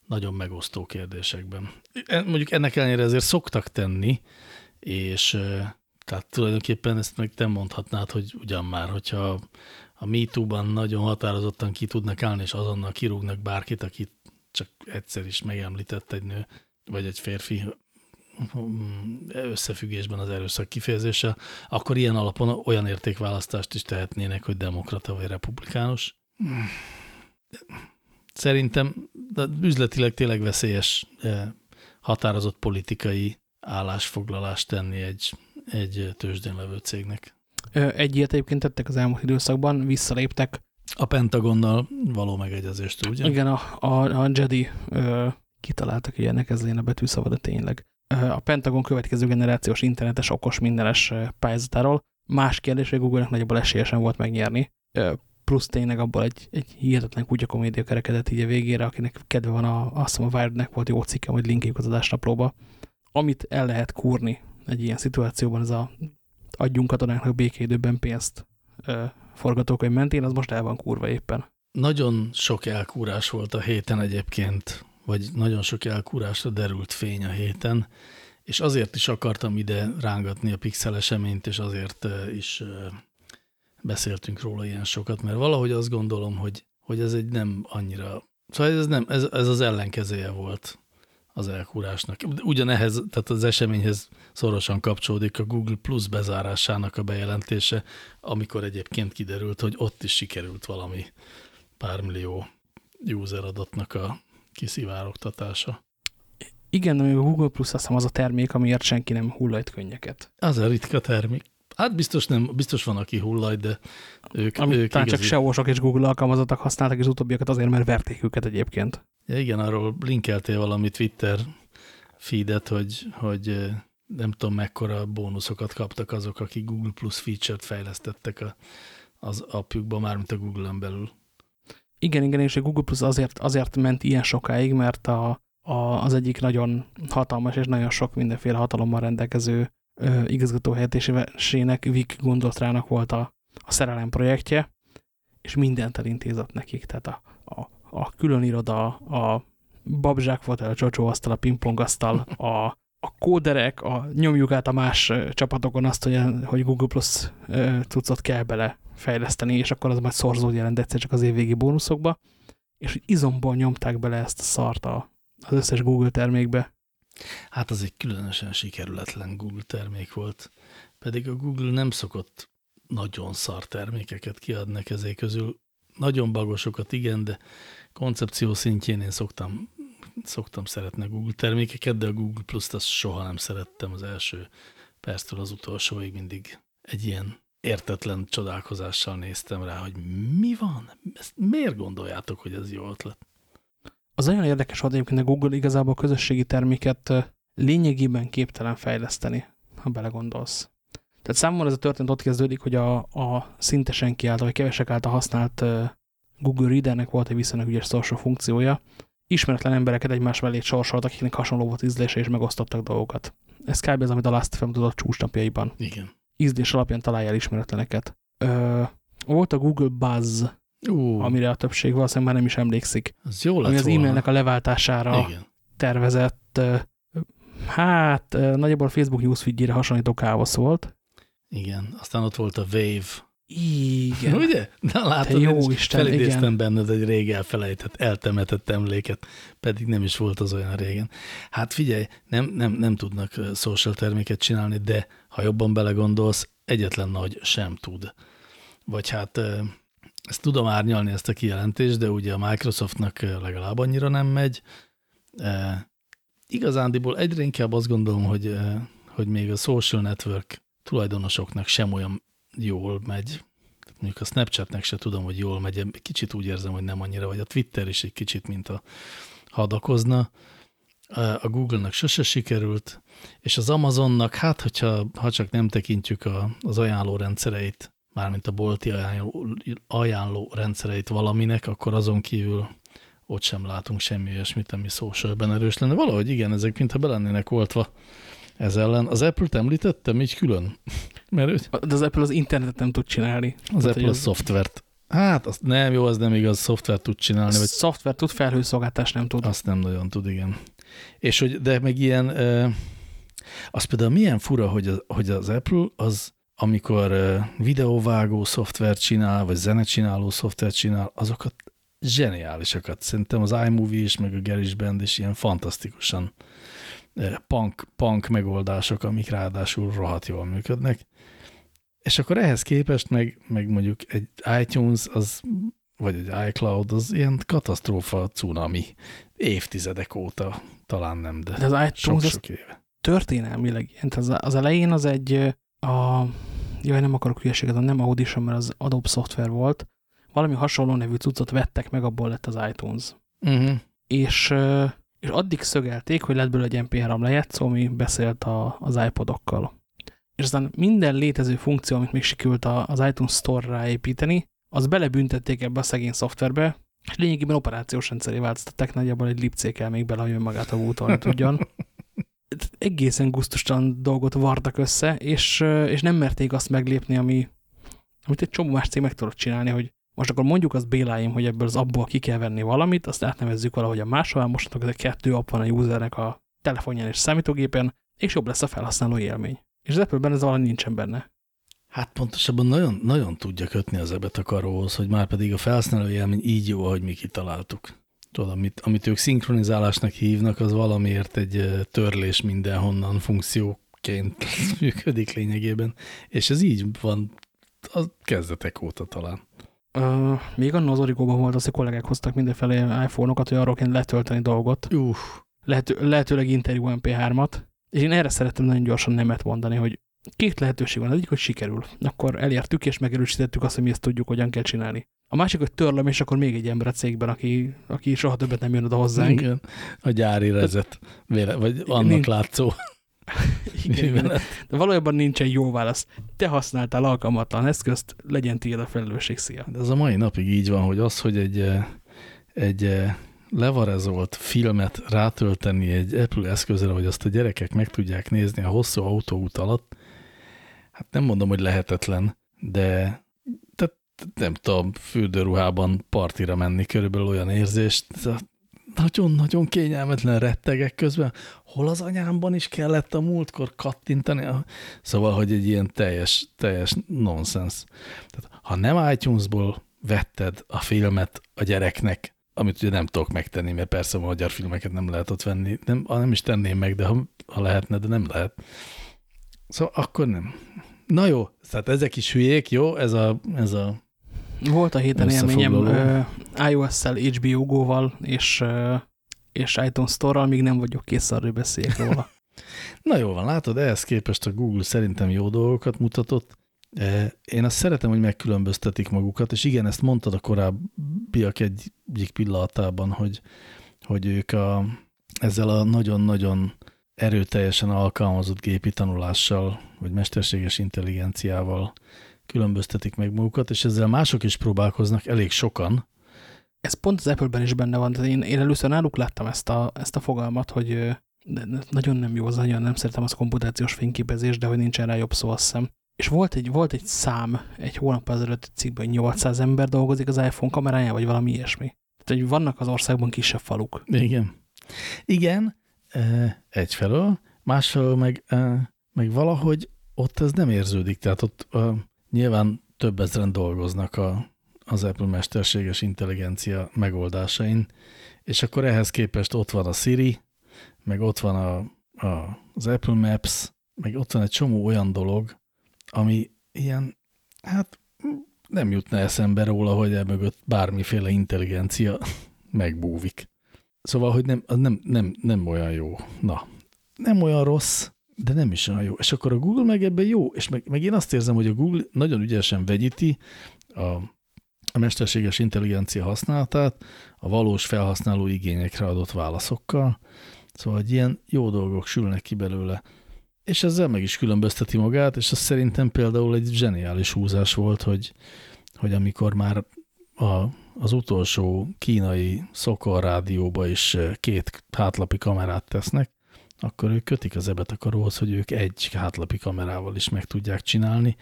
nagyon megosztó kérdésekben. E, mondjuk ennek ellenére ezért szoktak tenni, és tehát tulajdonképpen ezt meg te mondhatnád, hogy ugyan már, hogyha a MeToo-ban nagyon határozottan ki tudnak állni, és azonnal kirúgnak bárkit, akit csak egyszer is megemlített egy nő, vagy egy férfi összefüggésben az erőszak kifejezése, akkor ilyen alapon olyan értékválasztást is tehetnének, hogy demokrata vagy republikánus. Szerintem de üzletileg tényleg veszélyes eh, határozott politikai állásfoglalást tenni egy, egy tőzsdén levő cégnek. Egy ilyet egyébként tettek az elmúlt időszakban, visszaléptek. A Pentagonnal való megegyezést, ugye? Igen, a, a, a Jedi ö, kitaláltak ilyenek, ez a betűszava, de tényleg. A Pentagon következő generációs internetes okos mindenes pályázatáról. Más kérdés, hogy Google-nek nagyobb esélyesen volt megnyerni. Plusz tényleg abból egy, egy hihetetlen kutyakomédia kerekedett így a végére, akinek kedve van, a, azt hiszem a Wired-nek volt jó cikke, hogy linkjük az adásnaplóba. Amit el lehet kúrni egy ilyen szituációban, ez a adjunk katonáknak békéidőben pénzt ö, forgatókönyv mentén, az most el van kurva éppen. Nagyon sok elkúrás volt a héten egyébként, vagy nagyon sok elkúrásra derült fény a héten, és azért is akartam ide rángatni a pixel eseményt, és azért is beszéltünk róla ilyen sokat, mert valahogy azt gondolom, hogy, hogy ez egy nem annyira, szóval ez, nem, ez, ez az ellenkezője volt az elkúrásnak. Ugyanehez, tehát az eseményhez szorosan kapcsolódik a Google Plus bezárásának a bejelentése, amikor egyébként kiderült, hogy ott is sikerült valami pár millió user adatnak a kiszivárogtatása. Igen, de a Google Plus azt az a termék, amiért senki nem hullajt könnyeket. Az a ritka termék. Hát biztos nem, biztos van, aki hullaj, de ők, Amit ők talán igazi... csak SEO-sok és Google alkalmazottak használtak, és utóbbiakat azért, mert verték őket egyébként. Ja, igen, arról linkeltél valami Twitter feedet, hogy, hogy nem tudom mekkora bónuszokat kaptak azok, akik Google Plus feature-t fejlesztettek a, az appjukba, mármint a Google-en belül. Igen, igen, és a Google Plus azért, azért ment ilyen sokáig, mert a, a, az egyik nagyon hatalmas és nagyon sok mindenféle hatalommal rendelkező igazgatóhelyettésének Vic Gondosztrának volt a, a szerelem projektje, és mindent elintézett nekik, tehát a, a, a külön iroda, a babzsák volt a csocsóasztal, a pingpongasztal, a, a kóderek, a nyomjuk át a más csapatokon azt, hogy, hogy Google Plus cuccot kell bele fejleszteni, és akkor az majd szorzód jelent egyszer csak az évvégi bónuszokba, és hogy izomból nyomták bele ezt a szart a, az összes Google termékbe. Hát az egy különösen sikerületlen Google termék volt, pedig a Google nem szokott nagyon szar termékeket kiadni ezek közül. Nagyon bagosokat, igen, de koncepció szintjén én szoktam, szoktam szeretni a Google termékeket, de a Google Plus-t soha nem szerettem az első perctől az utolsóig mindig egy ilyen értetlen csodálkozással néztem rá, hogy mi van? Ezt miért gondoljátok, hogy ez jó ötlet? Az olyan érdekes volt egyébként, a Google igazából a közösségi terméket lényegében képtelen fejleszteni, ha belegondolsz. Tehát számomra ez a történet ott kezdődik, hogy a, a szintesen kiállt, vagy kevesek által használt Google Readernek volt egy viszonylag ügyes szorosó funkciója, ismeretlen embereket egymás mellé sorsolt, akiknek hasonló volt ízlése, és megosztottak dolgokat. Ez kb. az, amit a Last FM tudott csúcsnapjaiban. Igen. Ízlés alapján találja el ismeretleneket. Ö, volt a Google Buzz, uh. amire a többség valószínűleg már nem is emlékszik. Az jó ami az e-mailnek a leváltására Igen. tervezett, hát nagyjából Facebook newsfeed-jére hasonlító káosz volt. Igen, aztán ott volt a Wave, igen. Ugye? Na látod, Te jó Isten, felidéztem igen. benned egy rég elfelejtett, eltemetett emléket, pedig nem is volt az olyan régen. Hát figyelj, nem, nem, nem tudnak social terméket csinálni, de ha jobban belegondolsz, egyetlen nagy sem tud. Vagy hát ezt tudom árnyalni ezt a kijelentést, de ugye a Microsoftnak legalább annyira nem megy. E, igazándiból egyre inkább azt gondolom, hogy, hogy még a social network tulajdonosoknak sem olyan jól megy. Mondjuk a Snapchatnek se tudom, hogy jól megy, kicsit úgy érzem, hogy nem annyira, vagy a Twitter is egy kicsit, mint a hadakozna. A Google-nak sose sikerült, és az Amazonnak, hát hogyha ha csak nem tekintjük a, az ajánló rendszereit, mármint a bolti ajánló, ajánló rendszereit valaminek, akkor azon kívül ott sem látunk semmi olyasmit, ami socialben erős lenne. Valahogy igen, ezek mintha be lennének oltva ez ellen. Az Apple-t említettem így külön? Mert De az Apple az internetet nem tud csinálni. Az Tehát, Apple a szoftvert. Hát, azt nem jó, az nem igaz, szoftvert tud csinálni. Vagy... Szoftver tud, felhőszolgáltást nem tud. Azt nem nagyon tud, igen. És hogy, de meg ilyen, az például milyen fura, hogy az, hogy az Apple az, amikor videóvágó szoftvert csinál, vagy zenecsináló szoftvert csinál, azokat zseniálisakat. Szerintem az iMovie is, meg a GarageBand is ilyen fantasztikusan punk, punk megoldások, amik ráadásul rohadt jól működnek. És akkor ehhez képest meg, meg mondjuk egy iTunes, az, vagy egy iCloud, az ilyen katasztrófa cunami évtizedek óta, talán nem, de, de az iTunes sok, sok éve. történelmileg. Az, az elején az egy a, jaj, nem akarok hülyeséget, nem Audition, mert az Adobe szoftver volt, valami hasonló nevű cuccot vettek meg, abból lett az iTunes. Uh mhm. -huh. És és addig szögelték, hogy lett belőle egy MP3 lejátszó, ami beszélt a, az iPodokkal. És aztán minden létező funkció, amit még sikerült az iTunes Store-ra építeni, az belebüntették ebbe a szegény szoftverbe, és lényegében operációs rendszeré változtatták, nagyjából egy lipcé még bele, hogy magát a úton tudjon. Egészen gusztustalan dolgot vartak össze, és, és nem merték azt meglépni, ami, amit egy csomó más cég meg tudott csinálni, hogy most akkor mondjuk azt Béláim, hogy ebből az abból ki kell venni valamit, azt átnevezzük valahogy a máshová, most akkor kettő app van a usernek a telefonján és számítógépen, és jobb lesz a felhasználó élmény. És az Apple-ben ez valami nincsen benne. Hát pontosabban nagyon, nagyon tudja kötni az ebet a karóhoz, hogy már pedig a felhasználó élmény így jó, ahogy mi kitaláltuk. Tudod, amit, amit ők szinkronizálásnak hívnak, az valamiért egy törlés mindenhonnan funkcióként <laughs> működik lényegében. És ez így van a kezdetek óta talán. Uh, még annól az origóban volt az, hogy kollégák hoztak mindenféle iPhone-okat, hogy arról kéne letölteni dolgot. Uh. Lehető, lehetőleg interjú MP3-at. És én erre szerettem nagyon gyorsan nemet mondani, hogy két lehetőség van. Egyik, hogy sikerül. Akkor elértük és megerősítettük azt, hogy mi ezt tudjuk, hogyan kell csinálni. A másik, hogy törlöm, és akkor még egy ember a cégben, aki, aki soha többet nem jön oda hozzánk. Igen, a gyári rezet, vagy annak Nincs. látszó. <laughs> igen, igen. De valójában nincsen jó válasz. Te használtál alkalmatlan eszközt, legyen tiéd a felelősség, szia. De ez a mai napig így van, hogy az, hogy egy, eh, egy eh, levarezolt filmet rátölteni egy Apple eszközre, hogy azt a gyerekek meg tudják nézni a hosszú autóút alatt, hát nem mondom, hogy lehetetlen, de tehát nem tudom, fürdőruhában partira menni, körülbelül olyan érzést, nagyon-nagyon kényelmetlen rettegek közben. Hol az anyámban is kellett a múltkor kattintani? Szóval, hogy egy ilyen teljes, teljes nonsens. Tehát, ha nem iTunes-ból vetted a filmet a gyereknek, amit ugye nem tudok megtenni, mert persze a magyar filmeket nem lehet ott venni, nem, nem is tenném meg, de ha, ha lehetne, de nem lehet. Szóval akkor nem. Na jó, tehát ezek is hülyék, jó, ez a, ez a volt a héten élményem uh, iOS-szel, HBO Go-val és, uh, és iTunes Store-ral, még nem vagyok kész arra, hogy beszéljek róla. <laughs> Na jó van, látod, ehhez képest a Google szerintem jó dolgokat mutatott. Én azt szeretem, hogy megkülönböztetik magukat, és igen, ezt mondtad a korábbiak egyik pillanatában, hogy, hogy ők a, ezzel a nagyon-nagyon erőteljesen alkalmazott gépi tanulással, vagy mesterséges intelligenciával különböztetik meg magukat, és ezzel mások is próbálkoznak, elég sokan. Ez pont az Apple-ben is benne van, én, én először náluk láttam ezt a, ezt a fogalmat, hogy de nagyon nem jó az, nagyon nem szeretem az komputációs fényképezés, de hogy nincsen rá jobb szó, azt hiszem. És volt egy, volt egy szám egy hónap ezelőtt cikkben, 800 ember dolgozik az iPhone kameráján, vagy valami ilyesmi. Tehát, hogy vannak az országban kisebb faluk. Igen. Igen, egyfelől, másfelől meg, meg valahogy ott ez nem érződik. Tehát ott Nyilván több ezeren dolgoznak a, az Apple mesterséges intelligencia megoldásain, és akkor ehhez képest ott van a Siri, meg ott van a, a, az Apple Maps, meg ott van egy csomó olyan dolog, ami ilyen, hát nem jutna eszembe róla, hogy e mögött bármiféle intelligencia <laughs> megbúvik. Szóval, hogy nem, az nem, nem, nem olyan jó. Na, nem olyan rossz, de nem is olyan jó. És akkor a Google meg ebben jó, és meg, meg én azt érzem, hogy a Google nagyon ügyesen vegyíti a, a mesterséges intelligencia használatát a valós felhasználó igényekre adott válaszokkal, szóval hogy ilyen jó dolgok sülnek ki belőle. És ezzel meg is különbözteti magát, és az szerintem például egy zseniális húzás volt, hogy, hogy amikor már a, az utolsó kínai Szokor rádióba is két hátlapi kamerát tesznek, akkor ők kötik az ebetakaróhoz, hogy ők egy hátlapi kamerával is meg tudják csinálni,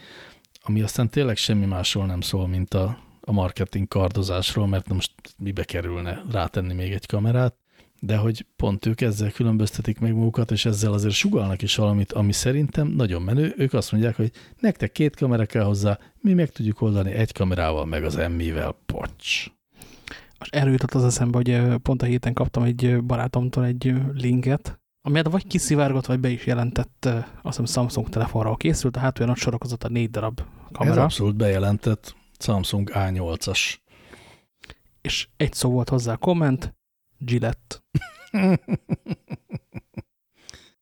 ami aztán tényleg semmi másról nem szól, mint a, a marketing kardozásról, mert most mibe kerülne rátenni még egy kamerát, de hogy pont ők ezzel különböztetik meg magukat, és ezzel azért sugalnak is valamit, ami szerintem nagyon menő. Ők azt mondják, hogy nektek két kamera kell hozzá, mi meg tudjuk oldani egy kamerával, meg az emmivel, pocs. Most erről jutott az eszembe, hogy pont a héten kaptam egy barátomtól egy linket, amelyet vagy kiszivárgott, vagy be is jelentett, azt hiszem Samsung telefonra készült, a hátulja nagy sorokozat a négy darab kamera. Ez abszolút bejelentett Samsung A8-as. És egy szó volt hozzá a komment, Gillette. <laughs>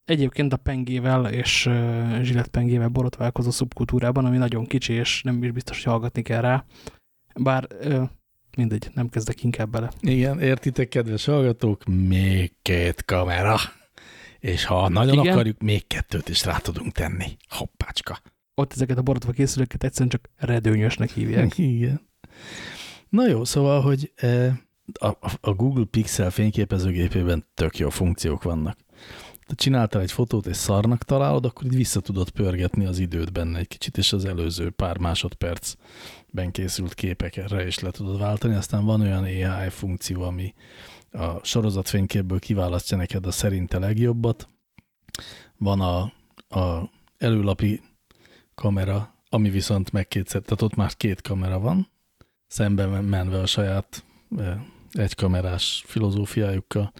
Egyébként a pengével és uh, Gillette pengével borotválkozó szubkultúrában, ami nagyon kicsi, és nem is biztos, hogy hallgatni kell rá. Bár uh, mindegy, nem kezdek inkább bele. Igen, értitek, kedves hallgatók, még két kamera. És ha nagyon Igen. akarjuk, még kettőt is rá tudunk tenni. Hoppácska. Ott ezeket a borotva készülőket egyszerűen csak redőnyösnek hívják. <laughs> Igen. Na jó, szóval, hogy a, a Google Pixel fényképezőgépében tök jó funkciók vannak. Ha csináltál egy fotót és szarnak találod, akkor így vissza tudod pörgetni az időt benne egy kicsit, és az előző pár másodpercben készült képek erre is le tudod váltani. Aztán van olyan AI funkció, ami a sorozatfényképből kiválasztja neked a szerinte legjobbat. Van a, a előlapi kamera, ami viszont megkétszer, tehát ott már két kamera van, szemben menve a saját egykamerás filozófiájukkal,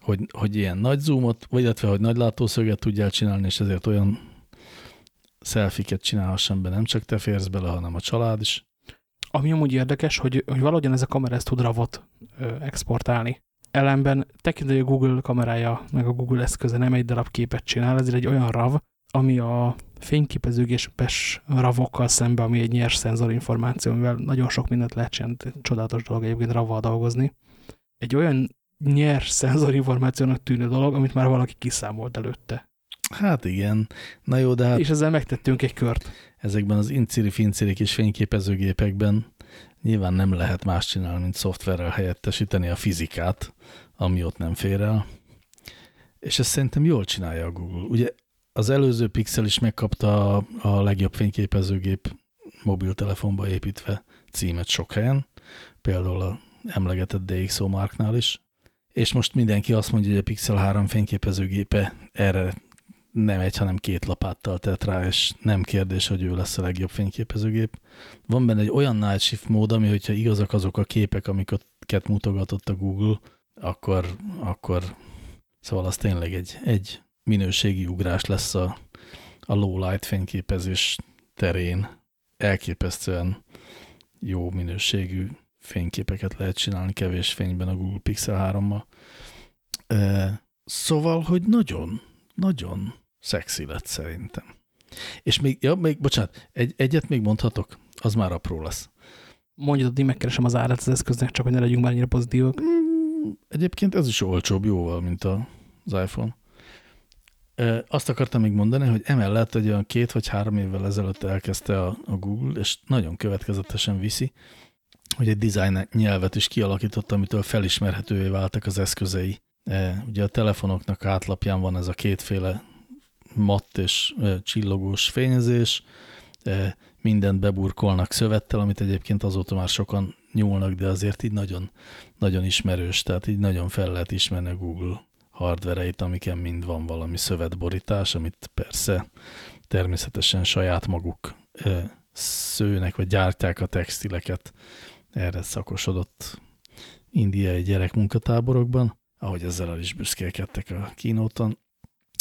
hogy, hogy ilyen nagy zoomot, vagy illetve, hogy nagy látószöget tudjál csinálni, és ezért olyan szelfiket csinálhasson be, nem csak te férsz bele, hanem a család is. Ami amúgy érdekes, hogy, hogy valahogyan ez a kamera ezt tud ravot exportálni. Ellenben tekintve, hogy a Google kamerája, meg a Google eszköze nem egy darab képet csinál, ezért egy olyan RAV, ami a fényképezőgépes ravokkal szemben, ami egy nyers szenzorinformáció, amivel nagyon sok mindent lehet csinálni, csodálatos dolog egyébként ravval dolgozni. Egy olyan nyers szenzorinformációnak tűnő dolog, amit már valaki kiszámolt előtte. Hát igen. Na jó, de hát... És ezzel megtettünk egy kört. Ezekben az inciri-finciri kis fényképezőgépekben nyilván nem lehet más csinálni, mint szoftverrel helyettesíteni a fizikát, ami ott nem fér el. És ezt szerintem jól csinálja a Google. Ugye az előző Pixel is megkapta a, legjobb fényképezőgép mobiltelefonba építve címet sok helyen, például a emlegetett DxO Marknál is, és most mindenki azt mondja, hogy a Pixel 3 fényképezőgépe erre nem egy, hanem két lapáttal tett rá, és nem kérdés, hogy ő lesz a legjobb fényképezőgép. Van benne egy olyan night shift mód, ami, hogyha igazak azok a képek, amiket mutogatott a Google, akkor, akkor szóval az tényleg egy, egy minőségi ugrás lesz a, a low light fényképezés terén. Elképesztően jó minőségű fényképeket lehet csinálni kevés fényben a Google Pixel 3-mal. Szóval, hogy nagyon, nagyon szexi lett szerintem. És még, ja, még, bocsánat, egy, egyet még mondhatok, az már apró lesz. Mondjad, hogy megkeresem az árat az eszköznek, csak hogy ne legyünk már annyira pozitívak. Mm, egyébként ez is olcsóbb jóval, mint az iPhone. Azt akartam még mondani, hogy emellett egy olyan két vagy három évvel ezelőtt elkezdte a, Google, és nagyon következetesen viszi, hogy egy design nyelvet is kialakított, amitől felismerhetővé váltak az eszközei. Ugye a telefonoknak átlapján van ez a kétféle matt és csillogós fényezés, mindent beburkolnak szövettel, amit egyébként azóta már sokan nyúlnak, de azért így nagyon, nagyon ismerős, tehát így nagyon fel lehet ismerni a Google hardvereit, amiken mind van valami szövetborítás, amit persze természetesen saját maguk szőnek, vagy gyártják a textileket. Erre szakosodott indiai gyerekmunkatáborokban, ahogy ezzel el is büszkélkedtek a kínóton.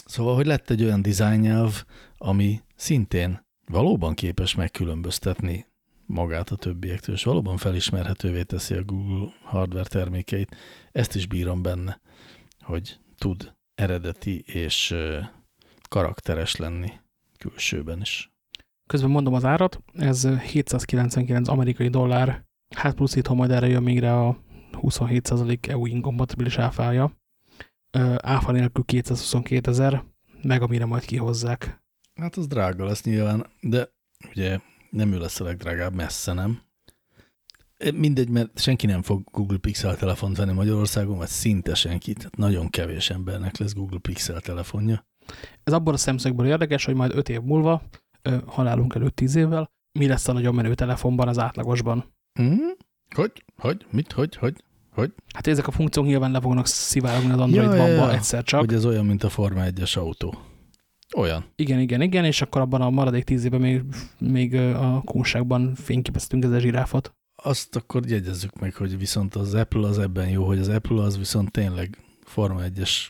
Szóval, hogy lett egy olyan dizájnnyelv, ami szintén valóban képes megkülönböztetni magát a többiektől, és valóban felismerhetővé teszi a Google hardware termékeit. Ezt is bírom benne, hogy tud eredeti és karakteres lenni külsőben is. Közben mondom az árat, ez 799 amerikai dollár, hát plusz itthon majd erre jön még a 27% EU inkompatibilis áfája. Áfa nélkül 222 ezer, meg amire majd kihozzák. Hát az drága lesz nyilván, de ugye nem ő lesz a legdrágább, messze nem. Mindegy, mert senki nem fog Google Pixel telefont venni Magyarországon, vagy szinte senki, tehát nagyon kevés embernek lesz Google Pixel telefonja. Ez abból a szemszögből érdekes, hogy majd 5 év múlva, halálunk előtt 10 évvel, mi lesz a nagyon menő telefonban az átlagosban. Mm? Hogy? Hogy? Mit? Hogy? Hogy? Hogy? Hát ezek a funkciók nyilván le fognak szivárogni az Android ja, ja, ja. egyszer csak. Hogy ez olyan, mint a Forma 1-es autó. Olyan. Igen, igen, igen, és akkor abban a maradék tíz évben még, még a kunságban fényképeztünk ezzel zsiráfot. Azt akkor jegyezzük meg, hogy viszont az Apple az ebben jó, hogy az Apple az viszont tényleg Forma 1-es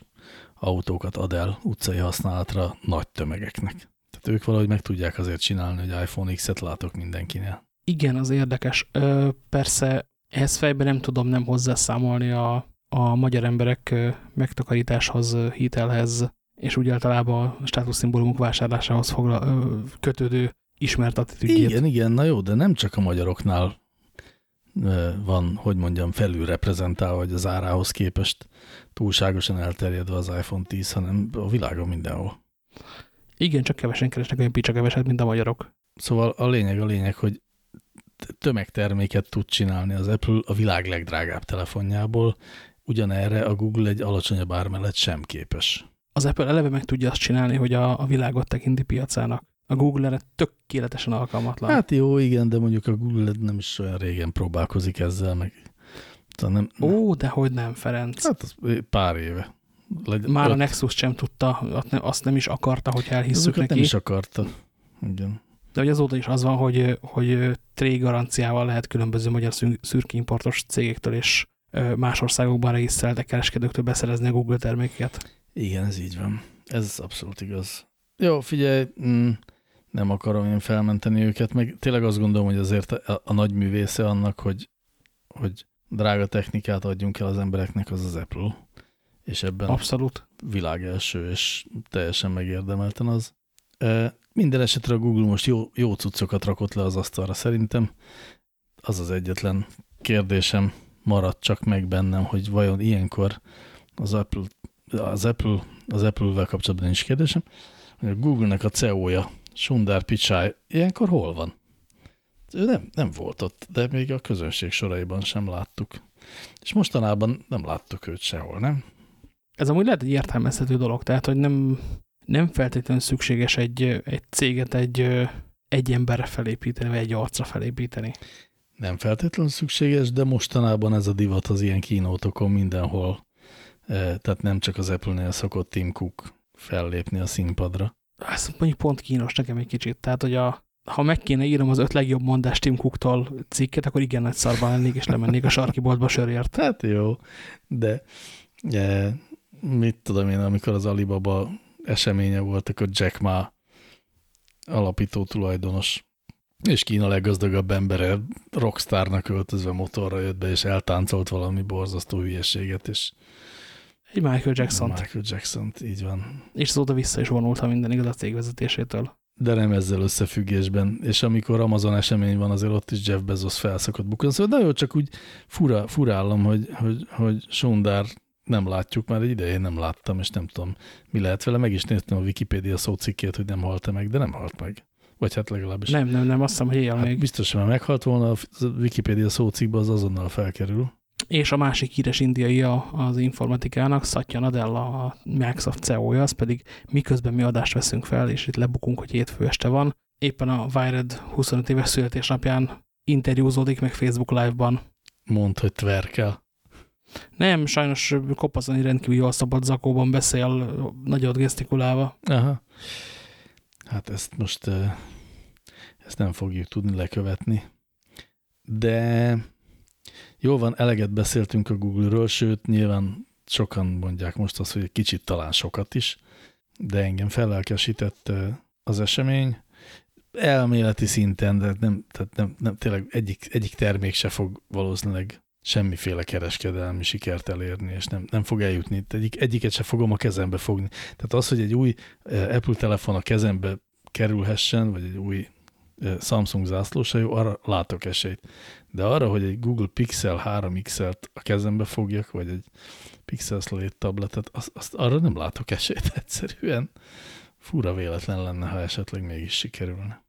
autókat ad el utcai használatra nagy tömegeknek. Tehát ők valahogy meg tudják azért csinálni, hogy iPhone X-et látok mindenkinél. Igen, az érdekes. Ö, persze ehhez fejben nem tudom nem hozzászámolni a, a magyar emberek megtakarításhoz, hitelhez, és úgy általában a státuszszimbólumok vásárlásához fogla, kötődő ismert attitűdjét. Igen, igen, na jó, de nem csak a magyaroknál van, hogy mondjam, felülreprezentálva, hogy az árához képest túlságosan elterjedve az iPhone 10, hanem a világon mindenhol. Igen, csak kevesen keresnek olyan picsa keveset, mint a magyarok. Szóval a lényeg a lényeg, hogy tömegterméket tud csinálni az Apple a világ legdrágább telefonjából, ugyanerre a Google egy alacsonyabb ár mellett sem képes. Az Apple eleve meg tudja azt csinálni, hogy a, a világot tekinti piacának. A Google erre tökéletesen alkalmatlan. Hát jó, igen, de mondjuk a Google nem is olyan régen próbálkozik ezzel, meg nem, Ó, de hogy nem, Ferenc. Hát az pár éve. Legy, Már öt. a Nexus sem tudta, azt nem is akarta, hogy elhisszük Azokat neki. nem is akarta. Igen. De hogy azóta is az van, hogy, hogy tré garanciával lehet különböző magyar szürkimportos cégektől és más országokban regisztrált kereskedőktől beszerezni a Google termékeket. Igen, ez így van. Ez abszolút igaz. Jó, figyelj, mm, nem akarom én felmenteni őket, meg tényleg azt gondolom, hogy azért a, a nagy művésze annak, hogy, hogy drága technikát adjunk el az embereknek, az az Apple. És ebben Abszolút. világ első, és teljesen megérdemelten az. Minden esetre a Google most jó, jó cuccokat rakott le az asztalra szerintem. Az az egyetlen kérdésem maradt csak meg bennem, hogy vajon ilyenkor az Apple, az Apple, az Apple-vel kapcsolatban is kérdésem, hogy a Google-nek a CEO-ja, Sundar Pichai, ilyenkor hol van? Ő nem, nem volt ott, de még a közönség soraiban sem láttuk. És mostanában nem láttuk őt sehol, nem? Ez amúgy lehet egy értelmezhető dolog, tehát, hogy nem, nem feltétlenül szükséges egy, egy céget egy, egy emberre felépíteni, vagy egy arcra felépíteni. Nem feltétlenül szükséges, de mostanában ez a divat az ilyen kínótokon mindenhol. Tehát nem csak az Apple-nél szokott Tim Cook fellépni a színpadra. Ez mondjuk pont kínos nekem egy kicsit. Tehát, hogy a, ha meg kéne írnom az öt legjobb mondást Tim Cooktól cikket, akkor igen nagy szarban lennék, és lemennék a sarki boltba sörért. Hát jó, de e, mit tudom én, amikor az Alibaba eseménye volt, akkor Jack Ma alapító tulajdonos és Kína leggazdagabb embere rockstárnak öltözve motorra jött be, és eltáncolt valami borzasztó hülyeséget, és egy Michael jackson -t. Michael jackson így van. És azóta vissza is vonult, ha minden igaz a cégvezetésétől. De nem ezzel összefüggésben. És amikor Amazon esemény van, azért ott is Jeff Bezos felszokott bukni. Szóval nagyon csak úgy fura, furálom, hogy, hogy, hogy Sundar nem látjuk, már egy idején nem láttam, és nem tudom, mi lehet vele. Meg is néztem a Wikipédia szócikkét, hogy nem halt -e meg, de nem halt meg. Vagy hát legalábbis. Nem, nem, nem, azt hiszem, hogy él hát még. Biztos, hogy meghalt volna, a Wikipédia szócikkbe az azonnal felkerül. És a másik híres indiai az informatikának, Satya Nadella, a Microsoft CEO-ja, az pedig miközben mi adást veszünk fel, és itt lebukunk, hogy hétfő este van, éppen a Wired 25 éves születésnapján interjúzódik meg Facebook Live-ban. Mondd, hogy tverkel. Nem, sajnos kopaszani rendkívül jól szabad zakóban beszél, nagyot gesztikulálva. Aha. Hát ezt most ezt nem fogjuk tudni lekövetni. De jó van, eleget beszéltünk a Google-ről, sőt, nyilván sokan mondják most azt, hogy egy kicsit talán sokat is, de engem fellelkesített az esemény. Elméleti szinten, de nem, tehát nem, nem, tényleg egyik, egyik termék se fog valószínűleg semmiféle kereskedelmi sikert elérni, és nem, nem fog eljutni. Egyik, egyiket se fogom a kezembe fogni. Tehát az, hogy egy új Apple telefon a kezembe kerülhessen, vagy egy új Samsung zászlósajó, arra látok esélyt. De arra, hogy egy Google Pixel 3XL-t a kezembe fogjak, vagy egy Pixel Slate tabletet, azt, azt arra nem látok esélyt <laughs> egyszerűen. Fura véletlen lenne, ha esetleg mégis sikerülne.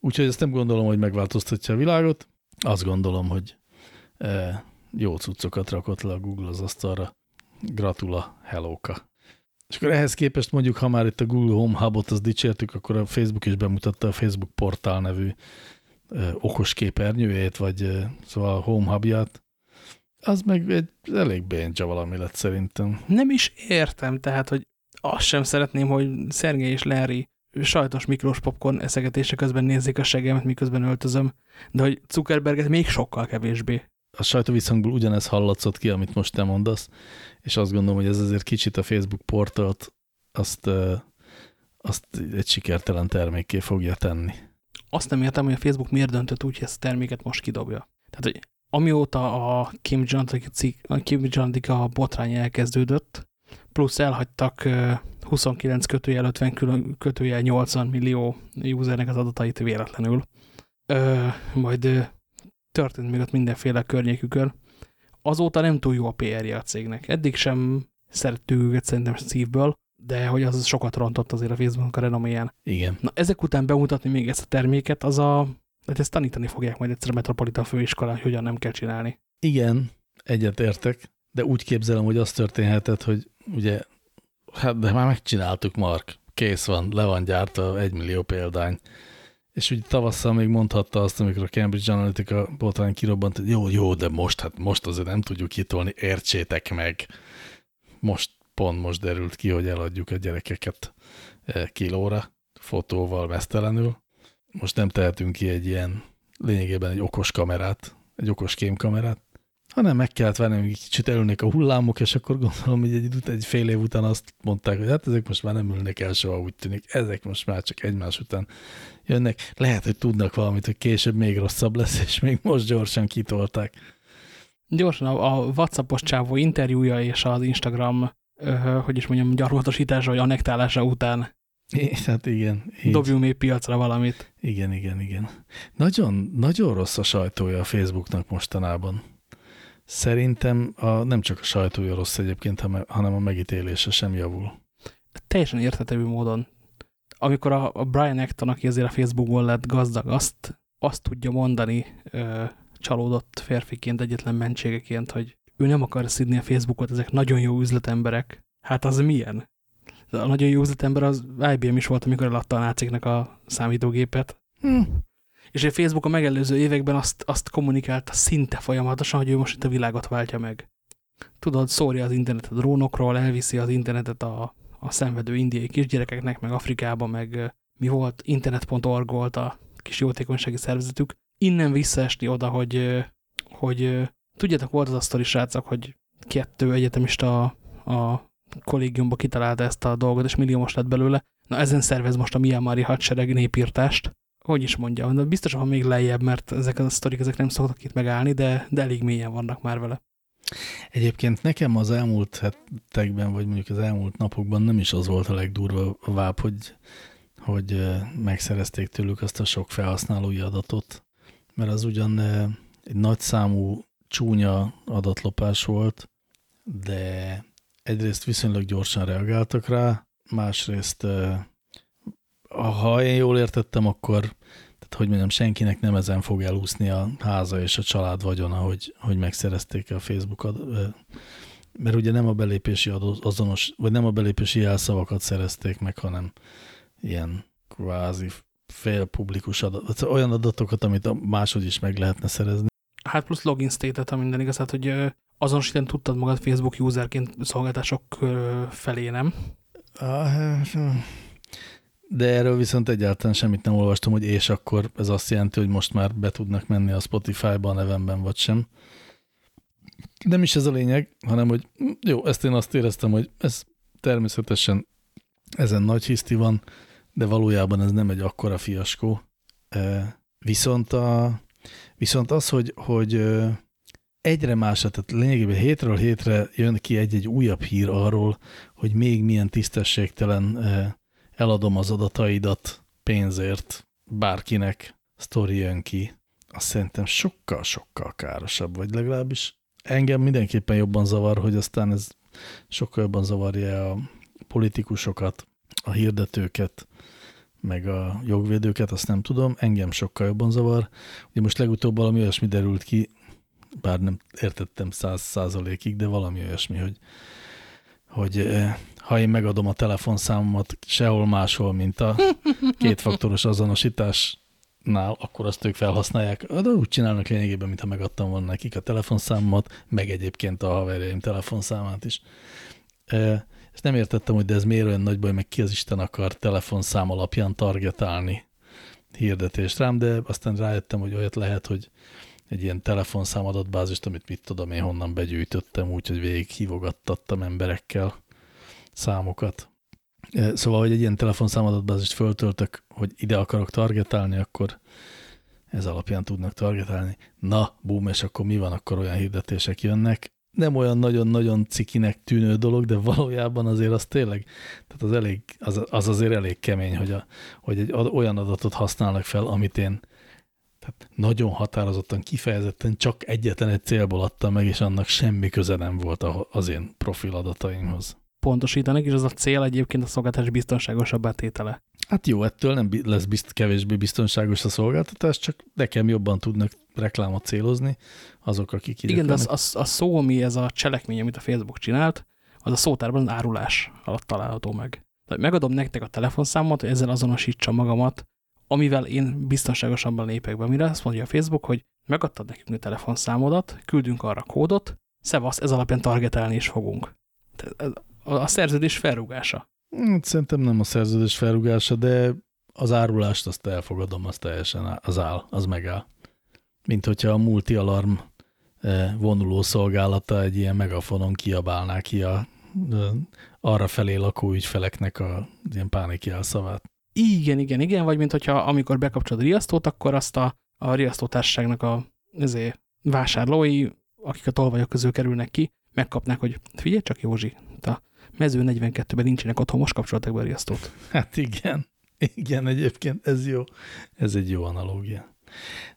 Úgyhogy ezt nem gondolom, hogy megváltoztatja a világot. Azt gondolom, hogy e, jó cuccokat rakott le a Google az asztalra. Gratula, hellóka. És akkor ehhez képest mondjuk, ha már itt a Google Home Hubot az dicsértük, akkor a Facebook is bemutatta a Facebook portál nevű ö, okos képernyőjét, vagy ö, szóval a Home Hubját. Az meg egy elég béncsa valami lett szerintem. Nem is értem, tehát, hogy azt sem szeretném, hogy Szergei és Larry sajtos mikrós popcorn eszegetése közben nézzék a segemet, miközben öltözöm, de hogy Zuckerberget még sokkal kevésbé a sajtóviszonyból ugyanez hallatszott ki, amit most te mondasz, és azt gondolom, hogy ez azért kicsit a Facebook portalt azt, azt egy sikertelen termékké fogja tenni. Azt nem értem, hogy a Facebook miért döntött úgy, hogy ezt a terméket most kidobja. Tehát, hogy amióta a Kim jong a botrány elkezdődött, plusz elhagytak 29 kötőjel 50 kötőjel 80 millió usernek az adatait véletlenül. Ö, majd történt még ott mindenféle környékükön. Azóta nem túl jó a PR-je a cégnek. Eddig sem szerettük őket szerintem szívből, de hogy az sokat rontott azért a Facebook a renoméján. Igen. Na ezek után bemutatni még ezt a terméket, az a, hát ezt tanítani fogják majd egyszer a Metropolitan főiskolán, hogy hogyan nem kell csinálni. Igen, egyetértek, de úgy képzelem, hogy az történhetett, hogy ugye, hát de már megcsináltuk, Mark, kész van, le van gyártva egy millió példány és úgy tavasszal még mondhatta azt, amikor a Cambridge Analytica botrány kirobbant, hogy jó, jó, de most, hát most azért nem tudjuk kitolni, értsétek meg. Most, pont most derült ki, hogy eladjuk a gyerekeket e, kilóra, fotóval mesztelenül. Most nem tehetünk ki egy ilyen, lényegében egy okos kamerát, egy okos kémkamerát, hanem meg kellett venni, hogy kicsit elülnék a hullámok, és akkor gondolom, hogy egy, egy fél év után azt mondták, hogy hát ezek most már nem ülnek el soha, úgy tűnik. Ezek most már csak egymás után jönnek. Lehet, hogy tudnak valamit, hogy később még rosszabb lesz, és még most gyorsan kitolták. Gyorsan a, a WhatsAppos csávó interjúja és az Instagram, ö, hogy is mondjam, gyarmatosítása vagy annektálása után É, hát igen. Így. Dobjunk még piacra valamit. Igen, igen, igen. Nagyon, nagyon rossz a sajtója a Facebooknak mostanában. Szerintem a, nem csak a sajtója rossz egyébként, hanem a megítélése sem javul. Teljesen értető módon. Amikor a, a Brian Acton, aki azért a Facebookból lett gazdag, azt, azt tudja mondani ö, csalódott férfiként, egyetlen mentségeként, hogy ő nem akar szidni a Facebookot, ezek nagyon jó üzletemberek. Hát az milyen? A nagyon jó üzletember az IBM is volt, amikor eladta a náciknek a számítógépet. Hm. És a Facebook a megelőző években azt, azt kommunikálta szinte folyamatosan, hogy ő most itt a világot váltja meg. Tudod, szórja az internetet a drónokról, elviszi az internetet a, a szenvedő indiai kisgyerekeknek, meg Afrikába, meg mi volt, internet.org volt a kis jótékonysági szervezetük. Innen visszaesni oda, hogy, hogy tudjátok, volt az a sztori, srácok, hogy kettő egyetemista a, a kollégiumba kitalálta ezt a dolgot, és milliómos lett belőle. Na ezen szervez most a Myanmari hadsereg népírtást, hogy is mondjam, de biztos van még lejjebb, mert ezek a sztorik ezek nem szoktak itt megállni, de, de elég mélyen vannak már vele. Egyébként nekem az elmúlt hetekben, vagy mondjuk az elmúlt napokban nem is az volt a legdurvább, hogy, hogy megszerezték tőlük azt a sok felhasználói adatot, mert az ugyan egy nagyszámú csúnya adatlopás volt, de egyrészt viszonylag gyorsan reagáltak rá, másrészt ha én jól értettem, akkor tehát, hogy mondjam, senkinek nem ezen fog elúszni a háza és a család vagyona, hogy, hogy megszerezték a Facebookot, mert ugye nem a belépési azonos, vagy nem a belépési jelszavakat szerezték meg, hanem ilyen kvázi félpublikus adat, olyan adatokat, amit máshogy is meg lehetne szerezni. Hát plusz login state-et, ha minden igaz, hát, hogy azonosítani tudtad magad Facebook userként szolgáltások felé, nem? Ah, de erről viszont egyáltalán semmit nem olvastam, hogy és akkor ez azt jelenti, hogy most már be tudnak menni a Spotify-ba a nevemben, vagy sem. Nem is ez a lényeg, hanem hogy jó, ezt én azt éreztem, hogy ez természetesen ezen nagy hiszti van, de valójában ez nem egy akkora fiaskó. Viszont, a, viszont az, hogy, hogy egyre más, tehát lényegében hétről hétre jön ki egy-egy újabb hír arról, hogy még milyen tisztességtelen eladom az adataidat pénzért bárkinek sztori jön ki. Azt szerintem sokkal-sokkal károsabb, vagy legalábbis engem mindenképpen jobban zavar, hogy aztán ez sokkal jobban zavarja a politikusokat, a hirdetőket, meg a jogvédőket, azt nem tudom, engem sokkal jobban zavar. Ugye most legutóbb valami olyasmi derült ki, bár nem értettem száz százalékig, de valami olyasmi, hogy, hogy eh, ha én megadom a telefonszámomat sehol máshol, mint a kétfaktoros azonosításnál, akkor azt ők felhasználják. De úgy csinálnak lényegében, mintha megadtam volna nekik a telefonszámomat, meg egyébként a haverjaim telefonszámát is. És nem értettem, hogy de ez miért olyan nagy baj, meg ki az Isten akar telefonszám alapján targetálni hirdetést rám, de aztán rájöttem, hogy olyat lehet, hogy egy ilyen telefonszám adatbázist, amit mit tudom én honnan begyűjtöttem, úgyhogy végig hívogattattam emberekkel számokat. Szóval, hogy egy ilyen telefonszám adatbázist föltöltök, hogy ide akarok targetálni, akkor ez alapján tudnak targetálni. Na, bum, és akkor mi van, akkor olyan hirdetések jönnek, nem olyan nagyon-nagyon cikinek tűnő dolog, de valójában azért az tényleg, tehát az, elég, az, az azért elég kemény, hogy, a, hogy egy olyan adatot használnak fel, amit én tehát nagyon határozottan, kifejezetten csak egyetlen egy célból adtam meg, és annak semmi köze nem volt az én profil adataimhoz. Pontosítanak, és az a cél egyébként a szolgáltatás biztonságosabb tétele. Hát jó, ettől nem lesz bizt, kevésbé biztonságos a szolgáltatás, csak nekem jobban tudnak reklámot célozni azok, akik Igen, de az, az, a szó, ami ez a cselekmény, amit a Facebook csinált, az a szótárban árulás alatt található meg. Tehát megadom nektek a telefonszámot, hogy ezzel azonosítsam magamat, amivel én biztonságosabban lépek be. Mire azt mondja a Facebook, hogy megadtad nekünk a telefonszámodat, küldünk arra kódot, szevasz, ez alapján targetálni is fogunk. A, szerződés felrúgása. Hát szerintem nem a szerződés felrúgása, de az árulást azt elfogadom, az teljesen az áll, az megáll. Mint hogyha a multi-alarm eh, vonuló szolgálata egy ilyen megafonon kiabálná ki a, arra felé lakó ügyfeleknek a ilyen pánikjelszavát. Igen, igen, igen, vagy mint hogyha amikor bekapcsolod a riasztót, akkor azt a, a riasztótársaságnak a ezért, vásárlói, akik a tolvajok közül kerülnek ki, megkapnák, hogy figyelj csak Józsi, a mező 42-ben nincsenek otthon, most kapcsoltak be riasztót. Hát igen, igen, egyébként ez jó, ez egy jó analógia.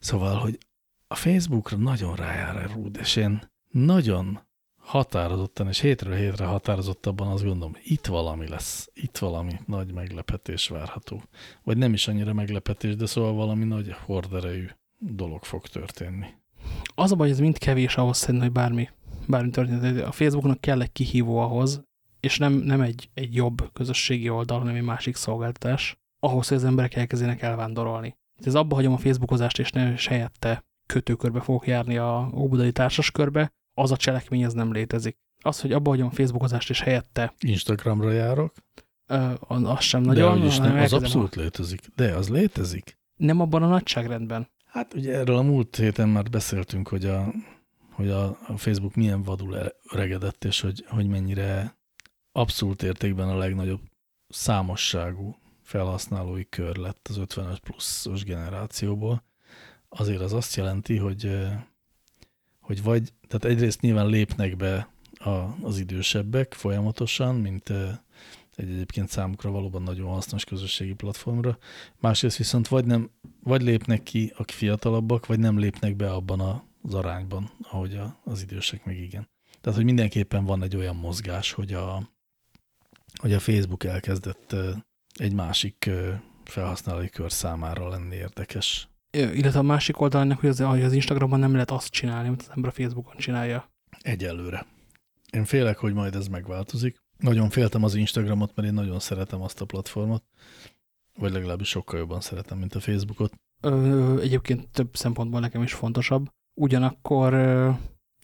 Szóval, hogy a Facebookra nagyon rájár a rúd, és én nagyon határozottan, és hétről hétre határozottabban azt gondolom, itt valami lesz, itt valami nagy meglepetés várható. Vagy nem is annyira meglepetés, de szóval valami nagy horderejű dolog fog történni. Az a baj, ez mind kevés ahhoz szerintem, hogy bármi, bármi történet. A Facebooknak kell egy kihívó ahhoz, és nem, nem egy, egy jobb közösségi oldal, hanem egy másik szolgáltatás, ahhoz, hogy az emberek elkezdenek elvándorolni. Ez abba hagyom a Facebookozást, és ne és helyette kötőkörbe fogok járni a óbudai társaskörbe, az a cselekmény, ez nem létezik. Az, hogy abba hagyom a Facebookozást, és helyette... Instagramra járok? Ö, az sem nagyon. De nem, az abszolút a... létezik. De az létezik. Nem abban a nagyságrendben. Hát ugye erről a múlt héten már beszéltünk, hogy a, hogy a, a Facebook milyen vadul öregedett, és hogy, hogy mennyire abszolút értékben a legnagyobb számosságú felhasználói kör lett az 55 pluszos generációból, azért az azt jelenti, hogy, hogy vagy, tehát egyrészt nyilván lépnek be a, az idősebbek folyamatosan, mint egy egyébként számukra valóban nagyon hasznos közösségi platformra, másrészt viszont vagy, nem, vagy lépnek ki a fiatalabbak, vagy nem lépnek be abban az arányban, ahogy a, az idősek meg igen. Tehát, hogy mindenképpen van egy olyan mozgás, hogy a, hogy a Facebook elkezdett egy másik felhasználói kör számára lenni érdekes. Illetve a másik oldalnak, hogy az, az Instagramon nem lehet azt csinálni, amit az ember a Facebookon csinálja. Egyelőre. Én félek, hogy majd ez megváltozik. Nagyon féltem az Instagramot, mert én nagyon szeretem azt a platformot. Vagy legalábbis sokkal jobban szeretem, mint a Facebookot. Ö, egyébként több szempontból nekem is fontosabb. Ugyanakkor,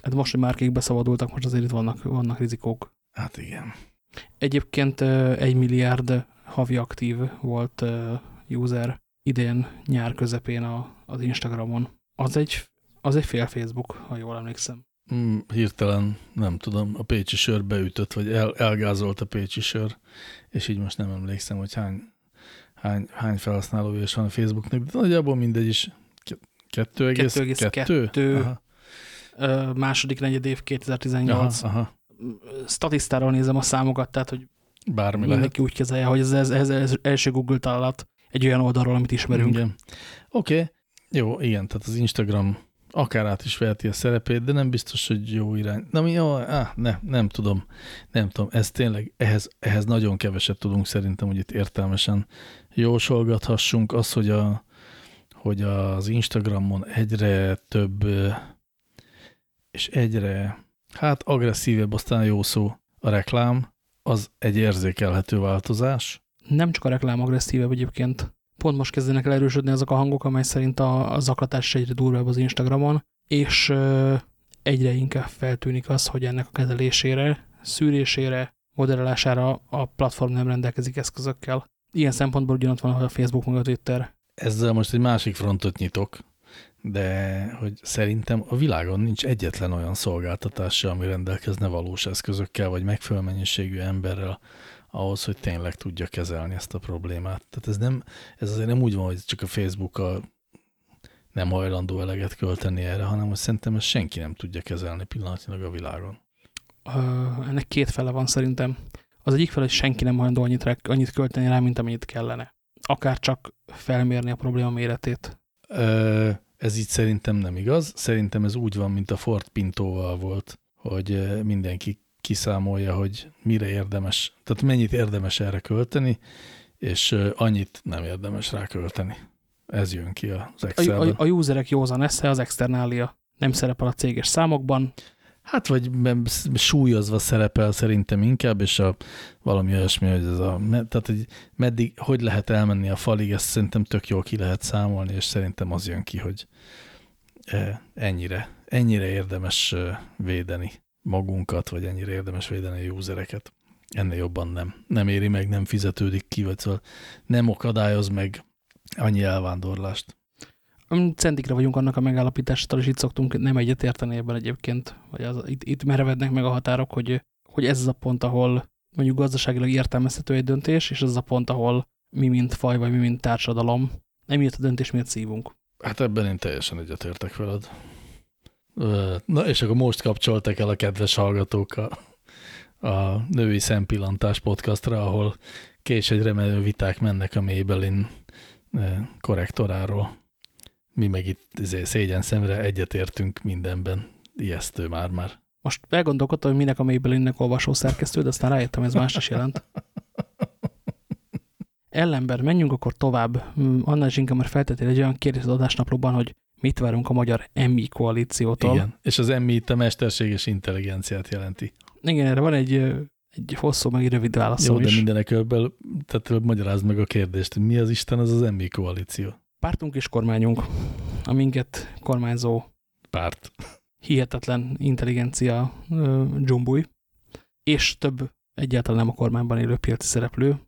hát most, hogy márkék beszabadultak, most azért itt vannak, vannak rizikók. Hát igen. Egyébként egy milliárd havi aktív volt user idén nyár közepén a, az Instagramon. Az egy, az egy fél Facebook, ha jól emlékszem. Mm, hirtelen, nem tudom, a Pécsi sör beütött, vagy el, elgázolt a Pécsi sör, és így most nem emlékszem, hogy hány, hány, hány felhasználója is van a Facebooknak, de nagyjából mindegy is 2,2. második negyed év 2018. Aha, aha. Statisztáról nézem a számokat, tehát hogy Bármi mindenki lehet. úgy kezelje, hogy ez, ez, ez, ez első Google találat egy olyan oldalról, amit ismerünk. Oké, okay. jó, igen, tehát az Instagram akár át is veheti a szerepét, de nem biztos, hogy jó irány. Na mi, jó, áh, ne, nem tudom, nem tudom, ez tényleg, ehhez, ehhez nagyon keveset tudunk szerintem, hogy itt értelmesen jósolgathassunk. Az, hogy, a, hogy az Instagramon egyre több és egyre, hát agresszívebb, aztán jó szó, a reklám, az egy érzékelhető változás. Nem csak a reklám agresszívebb egyébként. Pont most kezdenek el erősödni azok a hangok, amely szerint a, a zaklatás egyre durvább az Instagramon, és ö, egyre inkább feltűnik az, hogy ennek a kezelésére, szűrésére, moderálására a platform nem rendelkezik eszközökkel. Ilyen szempontból ugyanott van a Facebook meg a Twitter. Ezzel most egy másik frontot nyitok, de hogy szerintem a világon nincs egyetlen olyan szolgáltatása, ami rendelkezne valós eszközökkel, vagy megfelelő mennyiségű emberrel ahhoz, hogy tényleg tudja kezelni ezt a problémát. Tehát ez, nem, ez azért nem úgy van, hogy csak a Facebook a nem hajlandó eleget költeni erre, hanem hogy szerintem ezt senki nem tudja kezelni pillanatnyilag a világon. Ö, ennek két fele van szerintem. Az egyik fele, hogy senki nem hajlandó annyit, rá- annyit költeni rá, mint amennyit kellene. Akár csak felmérni a probléma méretét. Ö, ez így szerintem nem igaz. Szerintem ez úgy van, mint a Ford Pintóval volt, hogy ö, mindenki kiszámolja, hogy mire érdemes, tehát mennyit érdemes erre költeni, és ö, annyit nem érdemes rá költeni. Ez jön ki az A, Excelben. a, a userek józan esze, az externália nem szerepel a céges számokban, Hát vagy súlyozva szerepel szerintem inkább, és a, valami olyasmi, hogy ez a, tehát hogy meddig, hogy lehet elmenni a falig, ezt szerintem tök jól ki lehet számolni, és szerintem az jön ki, hogy eh, ennyire, ennyire érdemes védeni magunkat, vagy ennyire érdemes védeni a usereket. Ennél jobban nem. Nem éri meg, nem fizetődik ki, vagy szóval nem akadályoz meg annyi elvándorlást. Centikre vagyunk annak a megállapításától, és itt szoktunk nem egyet érteni ebben egyébként, vagy az, itt, itt merevednek meg a határok, hogy, hogy ez az a pont, ahol mondjuk gazdaságilag értelmezhető egy döntés, és ez az a pont, ahol mi, mint faj, vagy mi, mint társadalom, emiatt a döntés miatt szívunk. Hát ebben én teljesen egyetértek veled. Na, és akkor most kapcsoltak el a kedves hallgatók a, a Női Szempillantás podcastra, ahol késegyre menő viták mennek a Maybelline korrektoráról. Mi meg itt izé, szégyen szemre egyetértünk mindenben. Ijesztő már-már. Most elgondolkodtam, hogy minek a Maybelline-nek olvasó szerkesztő, de aztán rájöttem, ez más is jelent. Ellenber, menjünk akkor tovább. Mm, Annál is inkább már feltettél egy olyan kérdést az adásnaplóban, hogy mit várunk a magyar MI koalíciótól. Igen. És az emmi itt a mesterséges intelligenciát jelenti. Igen, erre van egy, egy hosszú, meg egy rövid Jó, válaszom de is. mindenek előbb, tehát magyarázd meg a kérdést, mi az Isten az az emmi koalíció? Pártunk és kormányunk, a minket kormányzó Párt. hihetetlen intelligencia ö, és több egyáltalán nem a kormányban élő piaci szereplő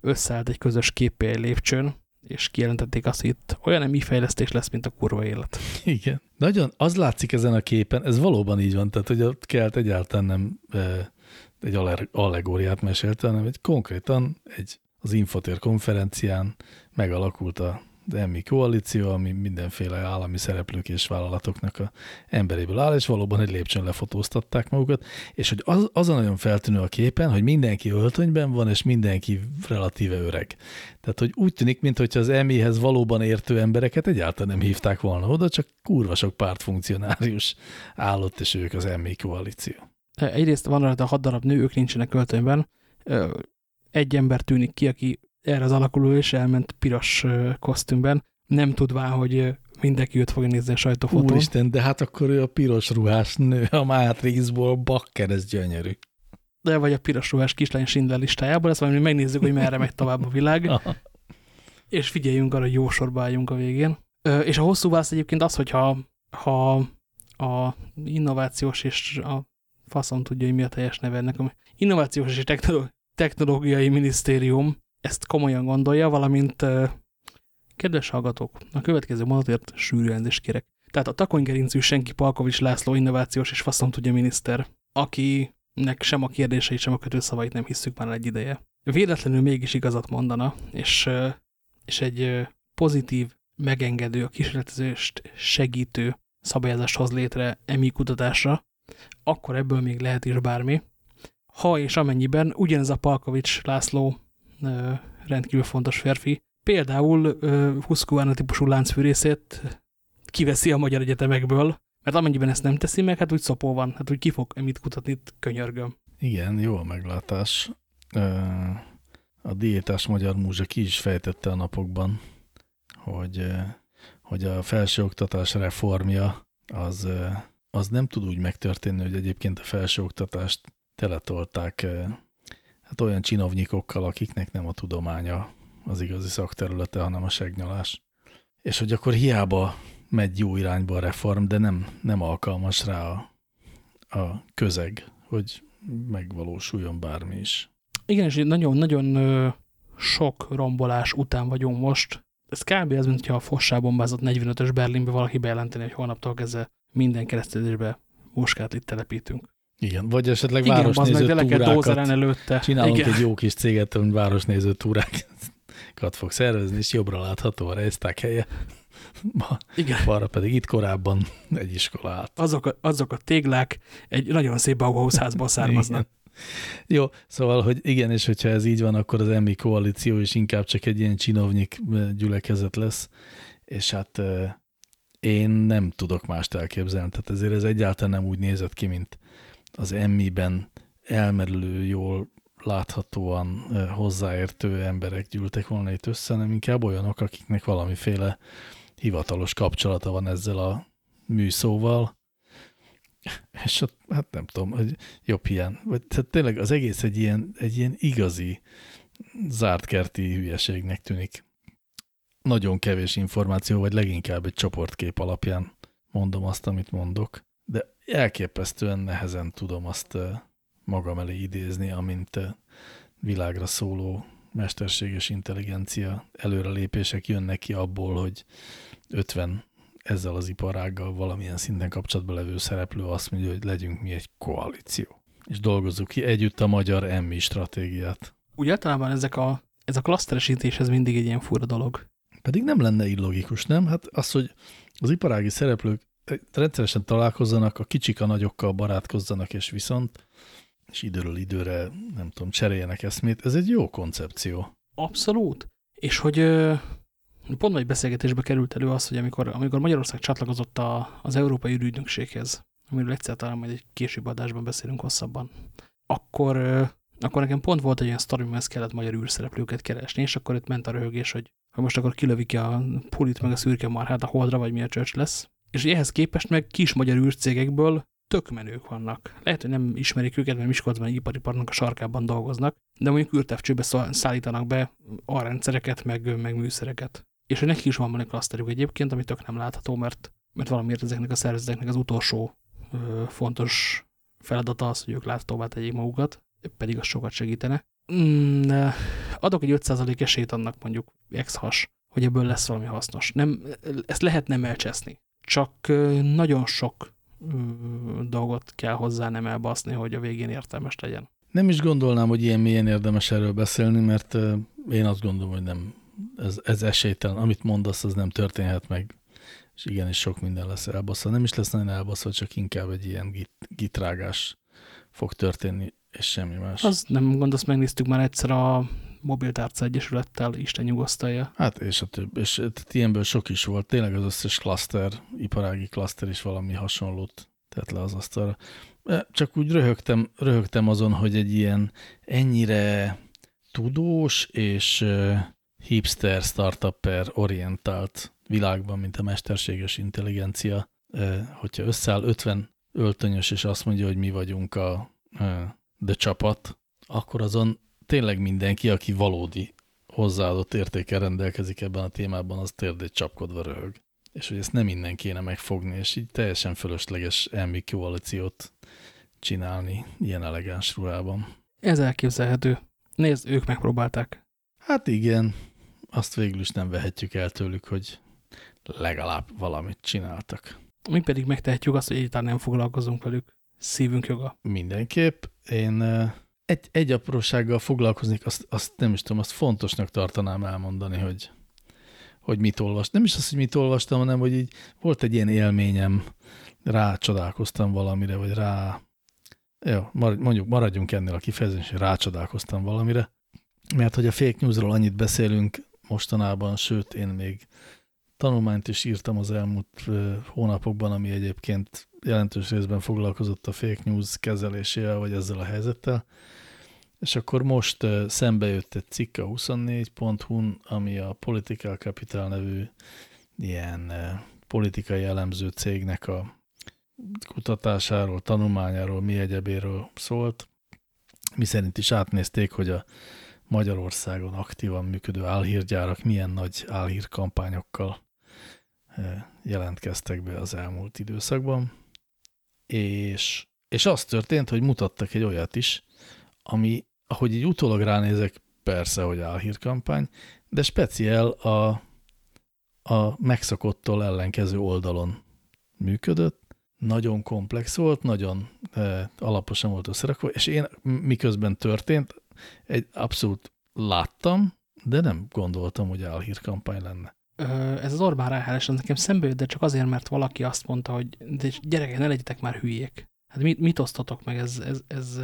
összeállt egy közös képpé egy lépcsőn, és kijelentették azt, hogy itt olyan emi fejlesztés lesz, mint a kurva élet. Igen. Nagyon, az látszik ezen a képen, ez valóban így van, tehát hogy a kelt egyáltalán nem e, egy allegóriát mesélte, hanem egy konkrétan egy, az Infotér konferencián megalakult a emmi koalíció, ami mindenféle állami szereplők és vállalatoknak a emberéből áll, és valóban egy lépcsőn lefotóztatták magukat, és hogy az, az a nagyon feltűnő a képen, hogy mindenki öltönyben van, és mindenki relatíve öreg. Tehát, hogy úgy tűnik, mintha az emmihez valóban értő embereket egyáltalán nem hívták volna oda, csak kurva sok pártfunkcionárius állott, és ők az emmi koalíció. Egyrészt van rajta hat darab nő, ők nincsenek öltönyben. Egy ember tűnik ki, aki erre az alakuló és elment piros kosztümben, nem tudván, hogy mindenki őt fogja nézni a sajtófotón. Úristen, de hát akkor ő a piros ruhás nő a Matrixból, bakker, ez gyönyörű. De vagy a piros ruhás kislány Schindler listájából, ezt majd mi megnézzük, hogy merre megy tovább a világ, <laughs> Aha. és figyeljünk arra, hogy jó sorba álljunk a végén. És a hosszú válasz egyébként az, hogyha ha a innovációs és a faszom tudja, hogy mi a teljes neve ennek, innovációs és technoló- technológiai minisztérium ezt komolyan gondolja, valamint kedves hallgatók, a következő mondatért sűrű elnézést kérek. Tehát a takonygerincű Senki Palkovics László innovációs és faszom tudja miniszter, akinek sem a kérdéseit, sem a kötőszavait nem hisszük már egy ideje. Véletlenül mégis igazat mondana, és, és egy pozitív, megengedő, a kísérletezést segítő szabályozást hoz létre emi kutatásra, akkor ebből még lehet is bármi. Ha és amennyiben ugyanez a Palkovics László rendkívül fontos férfi, például Husqvarna típusú láncfűrészét kiveszi a magyar egyetemekből, mert amennyiben ezt nem teszi meg, hát úgy szopó van, hát úgy ki fog emit kutatni, könyörgöm. Igen, jó a meglátás. A diétás magyar múzsa ki is fejtette a napokban, hogy, hogy a felsőoktatás reformja az, az nem tud úgy megtörténni, hogy egyébként a felsőoktatást teletolták hát olyan csinovnyikokkal, akiknek nem a tudománya az igazi szakterülete, hanem a segnyalás. És hogy akkor hiába megy jó irányba a reform, de nem, nem alkalmas rá a, a közeg, hogy megvalósuljon bármi is. Igen, és nagyon-nagyon sok rombolás után vagyunk most. Ez kb. az, mintha a fossá bombázott 45-ös Berlinbe valaki bejelenteni, hogy holnaptól kezdve minden keresztezésbe muskát itt telepítünk. Igen, vagy esetleg Igen, városnéző túrákat. előtte. Csinálunk Igen. egy jó kis céget, hogy városnéző túrákat fog szervezni, és jobbra látható a rejszták helye. Ma, Igen. Balra pedig itt korábban egy iskola állt. Azok a, azok a téglák egy nagyon szép Bauhaus házból származnak. Igen. Jó, szóval, hogy igen, és hogyha ez így van, akkor az EMI koalíció is inkább csak egy ilyen csinovnyik gyülekezet lesz, és hát én nem tudok mást elképzelni, tehát ezért ez egyáltalán nem úgy nézett ki, mint az emmiben elmerülő, jól láthatóan hozzáértő emberek gyűltek volna itt össze, hanem inkább olyanok, akiknek valamiféle hivatalos kapcsolata van ezzel a műszóval, <laughs> és ott, hát nem tudom, hogy jobb ilyen. Vagy tehát tényleg az egész egy ilyen, egy ilyen igazi zártkerti hülyeségnek tűnik. Nagyon kevés információ, vagy leginkább egy csoportkép alapján mondom azt, amit mondok de elképesztően nehezen tudom azt magam elé idézni, amint világra szóló mesterséges intelligencia előrelépések jönnek ki abból, hogy 50 ezzel az iparággal valamilyen szinten kapcsolatban levő szereplő azt mondja, hogy legyünk mi egy koalíció. És dolgozzuk ki együtt a magyar emmi stratégiát. Úgy általában ezek a, ez a klaszteresítés, ez mindig egy ilyen fura dolog. Pedig nem lenne illogikus, nem? Hát az, hogy az iparági szereplők rendszeresen találkozzanak, a kicsik a nagyokkal barátkozzanak, és viszont, és időről időre, nem tudom, cseréljenek eszmét, ez egy jó koncepció. Abszolút. És hogy pont egy beszélgetésbe került elő az, hogy amikor, amikor Magyarország csatlakozott a, az Európai Ürügynökséghez, amiről egyszer talán majd egy később adásban beszélünk hosszabban, akkor, akkor nekem pont volt egy ilyen sztori, mert kellett magyar űrszereplőket keresni, és akkor itt ment a röhögés, hogy, hogy most akkor kilövik a pulit meg a szürke marhát a holdra, vagy mi a csöcs lesz. És ehhez képest meg kis magyar űrcégekből tök menők vannak. Lehet, hogy nem ismerik őket, mert Miskolcban egy ipariparnak a sarkában dolgoznak, de mondjuk űrtávcsőbe szállítanak be a rendszereket, meg, meg műszereket. És hogy nekik is van valami klaszterük egyébként, ami tök nem látható, mert, mert valamiért ezeknek a szervezeteknek az utolsó ö, fontos feladata az, hogy ők láthatóvá tegyék magukat, pedig az sokat segítene. Mm, adok egy 5% esélyt annak mondjuk ex-has, hogy ebből lesz valami hasznos. Nem, ezt lehet nem elcseszni csak nagyon sok dolgot kell hozzá nem elbaszni, hogy a végén értelmes legyen. Nem is gondolnám, hogy ilyen milyen érdemes erről beszélni, mert én azt gondolom, hogy nem, ez, ez esélytelen. Amit mondasz, az nem történhet meg, és igenis sok minden lesz elbaszva. Nem is lesz nagyon elbaszva, csak inkább egy ilyen git, gitrágás fog történni, és semmi más. Az nem gondolsz, megnéztük már egyszer a Mobiltárca Egyesülettel, Isten nyugosztalja. Hát és a több, és tehát ilyenből sok is volt. Tényleg az összes klaszter, iparági klaszter is valami hasonlót tett le az asztalra. Csak úgy röhögtem, röhögtem azon, hogy egy ilyen ennyire tudós és hipster startupper orientált világban, mint a mesterséges intelligencia, hogyha összeáll 50 öltönyös, és azt mondja, hogy mi vagyunk a the csapat, akkor azon tényleg mindenki, aki valódi hozzáadott értékkel rendelkezik ebben a témában, az térdét csapkodva röhög. És hogy ezt nem minden kéne megfogni, és így teljesen fölösleges elmi koalíciót csinálni ilyen elegáns ruhában. Ez elképzelhető. Nézd, ők megpróbálták. Hát igen, azt végül is nem vehetjük el tőlük, hogy legalább valamit csináltak. Mi pedig megtehetjük azt, hogy egyáltalán nem foglalkozunk velük. Szívünk joga. Mindenképp. Én egy, egy aprósággal foglalkoznék, azt, azt nem is tudom, azt fontosnak tartanám elmondani, hogy, hogy mit olvastam. Nem is az, hogy mit olvastam, hanem hogy így volt egy ilyen élményem, rá csodálkoztam valamire, vagy rá, jó, mondjuk maradjunk ennél a kifejezésnél, rácsodálkoztam valamire, mert hogy a fake newsról annyit beszélünk mostanában, sőt, én még tanulmányt is írtam az elmúlt hónapokban, ami egyébként jelentős részben foglalkozott a fake news kezelésével, vagy ezzel a helyzettel. És akkor most szembe jött egy cikk a 24.hu-n, ami a Political Capital nevű ilyen politikai elemző cégnek a kutatásáról, tanulmányáról, mi egyebéről szólt, mi szerint is átnézték, hogy a Magyarországon aktívan működő álhírgyárak milyen nagy álhírkampányokkal jelentkeztek be az elmúlt időszakban, és, és az történt, hogy mutattak egy olyat is, ami, ahogy így utólag ránézek, persze, hogy álhírkampány, de speciál a, a megszokottól ellenkező oldalon működött, nagyon komplex volt, nagyon eh, alaposan volt összerakva, és én miközben történt, egy abszolút láttam, de nem gondoltam, hogy álhírkampány lenne. Ez az Orbán ráhálás, nekem szembe jött, de csak azért, mert valaki azt mondta, hogy de gyerekek, ne legyetek már hülyék. Hát mit, mit osztotok meg, ez, ez, ez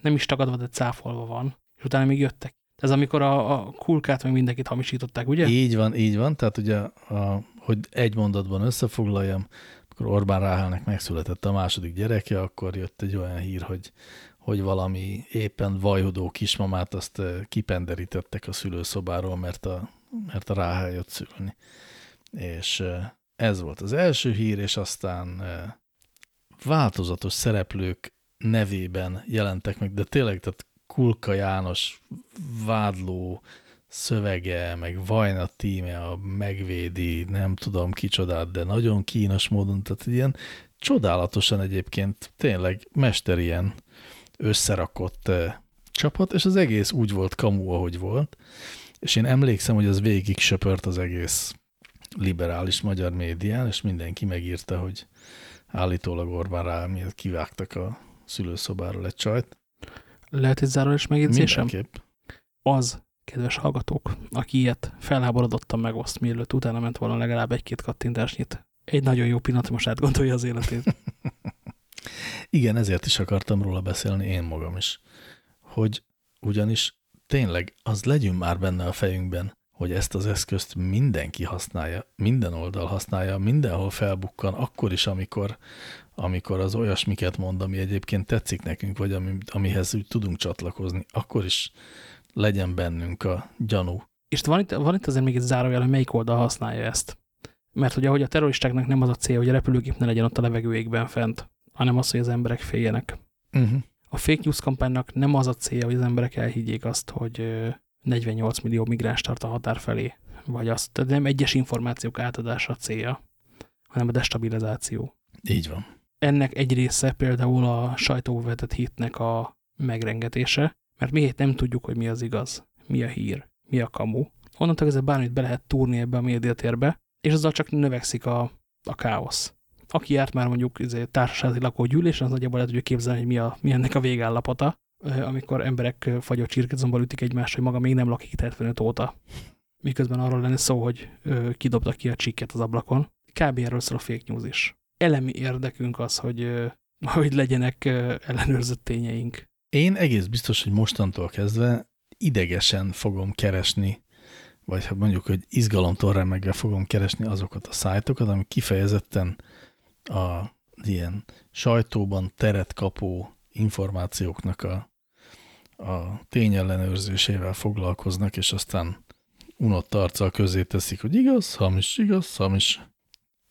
nem is tagadva, de cáfolva van. És utána még jöttek. Ez amikor a, a kulkát, meg mindenkit hamisították, ugye? Így van, így van. Tehát ugye, a, hogy egy mondatban összefoglaljam, akkor Orbán Ráhelnek megszületett a második gyereke, akkor jött egy olyan hír, hogy, hogy valami éppen vajhodó kismamát azt kipenderítettek a szülőszobáról, mert a, mert a Ráhel jött szülni. És ez volt az első hír, és aztán változatos szereplők nevében jelentek meg, de tényleg, tehát Kulka János vádló szövege, meg Vajna tíme a megvédi, nem tudom kicsodát, de nagyon kínos módon, tehát ilyen csodálatosan egyébként tényleg mester ilyen összerakott csapat, és az egész úgy volt kamu, ahogy volt, és én emlékszem, hogy az végig söpört az egész liberális magyar médián, és mindenki megírta, hogy állítólag Orbán rá miért kivágtak a szülőszobáról egy csajt. Lehet egy zárólis megjegyzésem? Mindenképp. Az, kedves hallgatók, aki ilyet felháborodottan megoszt, mielőtt utána ment volna legalább egy-két kattintásnyit. Egy nagyon jó pillanat, most átgondolja az életét. <laughs> Igen, ezért is akartam róla beszélni én magam is. Hogy ugyanis tényleg az legyünk már benne a fejünkben, hogy ezt az eszközt mindenki használja, minden oldal használja, mindenhol felbukkan, akkor is, amikor, amikor az olyasmiket mond, ami egyébként tetszik nekünk, vagy ami, amihez úgy tudunk csatlakozni, akkor is legyen bennünk a gyanú. És van itt, van itt azért még egy zárójel, hogy melyik oldal használja ezt. Mert ugye, hogy a terroristáknak nem az a cél, hogy a repülőgép ne legyen ott a levegőjékben fent, hanem az, hogy az emberek féljenek. Uh -huh. A fake news kampánynak nem az a célja, hogy az emberek elhiggyék azt, hogy 48 millió migráns tart a határ felé, vagy azt, tehát nem egyes információk átadása a célja, hanem a destabilizáció. Így van. Ennek egy része például a sajtóvetett hitnek a megrengetése, mert mi nem tudjuk, hogy mi az igaz, mi a hír, mi a kamu. Onnantól kezdve bármit be lehet túrni ebbe a médiatérbe, és azzal csak növekszik a, a káosz aki járt már mondjuk izé, társasági lakógyűlésen, az nagyjából lehet tudja képzelni, hogy mi, a, mi ennek a végállapota, amikor emberek fagyott csirkezomban ütik egymást, hogy maga még nem lakik itt 75 óta. Miközben arról lenne szó, hogy kidobtak ki a csikket az ablakon. Kb. erről szól a fake news is. Elemi érdekünk az, hogy, hogy legyenek ellenőrzött tényeink. Én egész biztos, hogy mostantól kezdve idegesen fogom keresni, vagy ha mondjuk, hogy izgalomtól remeggel fogom keresni azokat a szájtokat, amik kifejezetten a ilyen sajtóban teret kapó információknak a, a tényellenőrzésével foglalkoznak, és aztán unott arccal közé teszik, hogy igaz, hamis, igaz, hamis,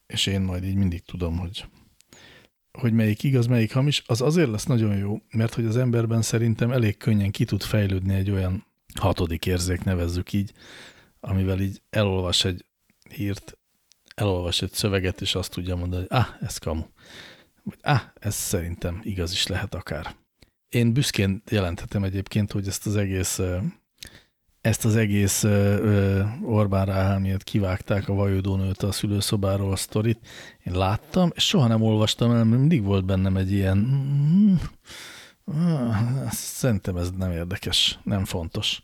és én majd így mindig tudom, hogy, hogy melyik igaz, melyik hamis, az azért lesz nagyon jó, mert hogy az emberben szerintem elég könnyen ki tud fejlődni egy olyan hatodik érzék, nevezzük így, amivel így elolvas egy hírt, elolvas egy szöveget, és azt tudja mondani, hogy ah, ez kamu. Vagy ah, ez szerintem igaz is lehet akár. Én büszkén jelenthetem egyébként, hogy ezt az egész ezt az egész Orbán Ráhán miatt kivágták a vajudónőt a szülőszobáról a sztorit. Én láttam, és soha nem olvastam el, mert mindig volt bennem egy ilyen mm, szerintem ez nem érdekes, nem fontos.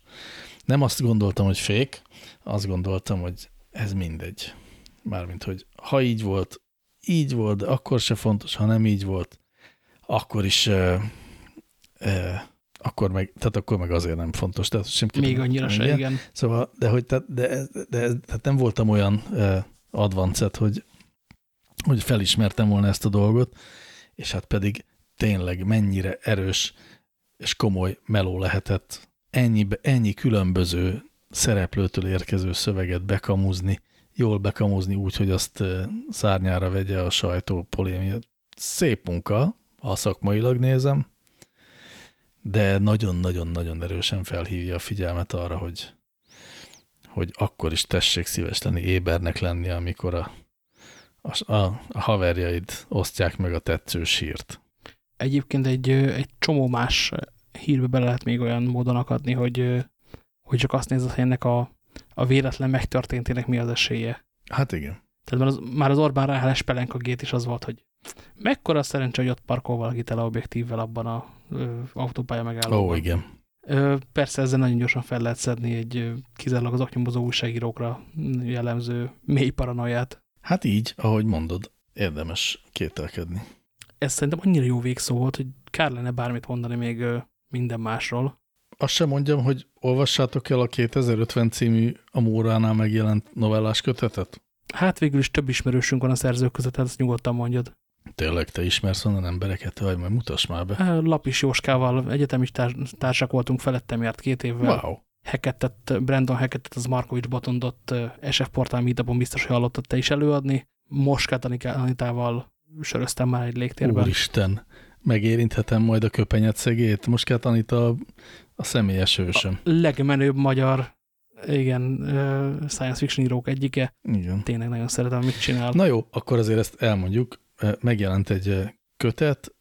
Nem azt gondoltam, hogy fék, azt gondoltam, hogy ez mindegy. Mármint, hogy ha így volt, így volt, akkor se fontos, ha nem így volt, akkor is uh, uh, akkor meg, tehát akkor meg azért nem fontos. Tehát sem Még annyira se, igen. Szóval, de, hogy, de, de, de, tehát nem voltam olyan uh, advanced, hogy, hogy felismertem volna ezt a dolgot, és hát pedig tényleg mennyire erős és komoly meló lehetett ennyi, ennyi különböző szereplőtől érkező szöveget bekamuzni, jól bekamuzni úgy, hogy azt szárnyára vegye a sajtó polémia. Szép munka, ha szakmailag nézem, de nagyon-nagyon-nagyon erősen felhívja a figyelmet arra, hogy, hogy akkor is tessék szíves lenni, ébernek lenni, amikor a, a, a, haverjaid osztják meg a tetszős hírt. Egyébként egy, egy csomó más hírbe bele lehet még olyan módon akadni, hogy, hogy csak azt nézed, hogy ennek a, a véletlen megtörténtének mi az esélye. Hát igen. Tehát már az, már az Orbán Ráheles Pelenka gét is az volt, hogy mekkora szerencsé, hogy ott parkol valaki teleobjektívvel abban a ö, autópálya megállóban. Ó, igen. Ö, persze ezzel nagyon gyorsan fel lehet szedni egy kizárólag az oknyomozó újságírókra jellemző mély paranoiát. Hát így, ahogy mondod, érdemes kételkedni. Ez szerintem annyira jó végszó volt, hogy kár lenne bármit mondani még minden másról. Azt sem mondjam, hogy olvassátok el a 2050 című a Móránál megjelent novellás kötetet? Hát végül is több ismerősünk van a szerzők között, tehát ezt nyugodtan mondjad. Tényleg, te ismersz onnan embereket, vagy majd mutass már be. Lapis Jóskával egyetemi társak voltunk, felettem járt két évvel. Wow. Hekettet, Brandon Hekettet, az Markovics Botondot SF Portál meetupon biztos, hogy hallottad te is előadni. Moskát Anitával söröztem már egy légtérben. Úristen, megérinthetem majd a köpenyet szegét. Moskát Anita a személyes hősöm. A legmenőbb magyar igen, science fiction írók egyike. Igen. Tényleg nagyon szeretem, mit csinál. Na jó, akkor azért ezt elmondjuk. Megjelent egy kötet,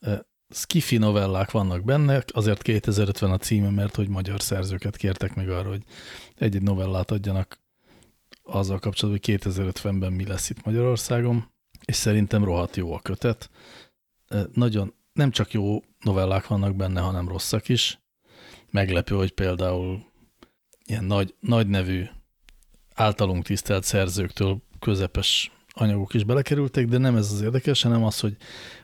skifi novellák vannak benne, azért 2050 a címe, mert hogy magyar szerzőket kértek meg arra, hogy egy-egy novellát adjanak azzal kapcsolatban, hogy 2050-ben mi lesz itt Magyarországon, és szerintem rohadt jó a kötet. Nagyon, nem csak jó novellák vannak benne, hanem rosszak is. Meglepő, hogy például ilyen nagy, nagy nevű, általunk tisztelt szerzőktől közepes anyagok is belekerültek, de nem ez az érdekes, hanem az, hogy,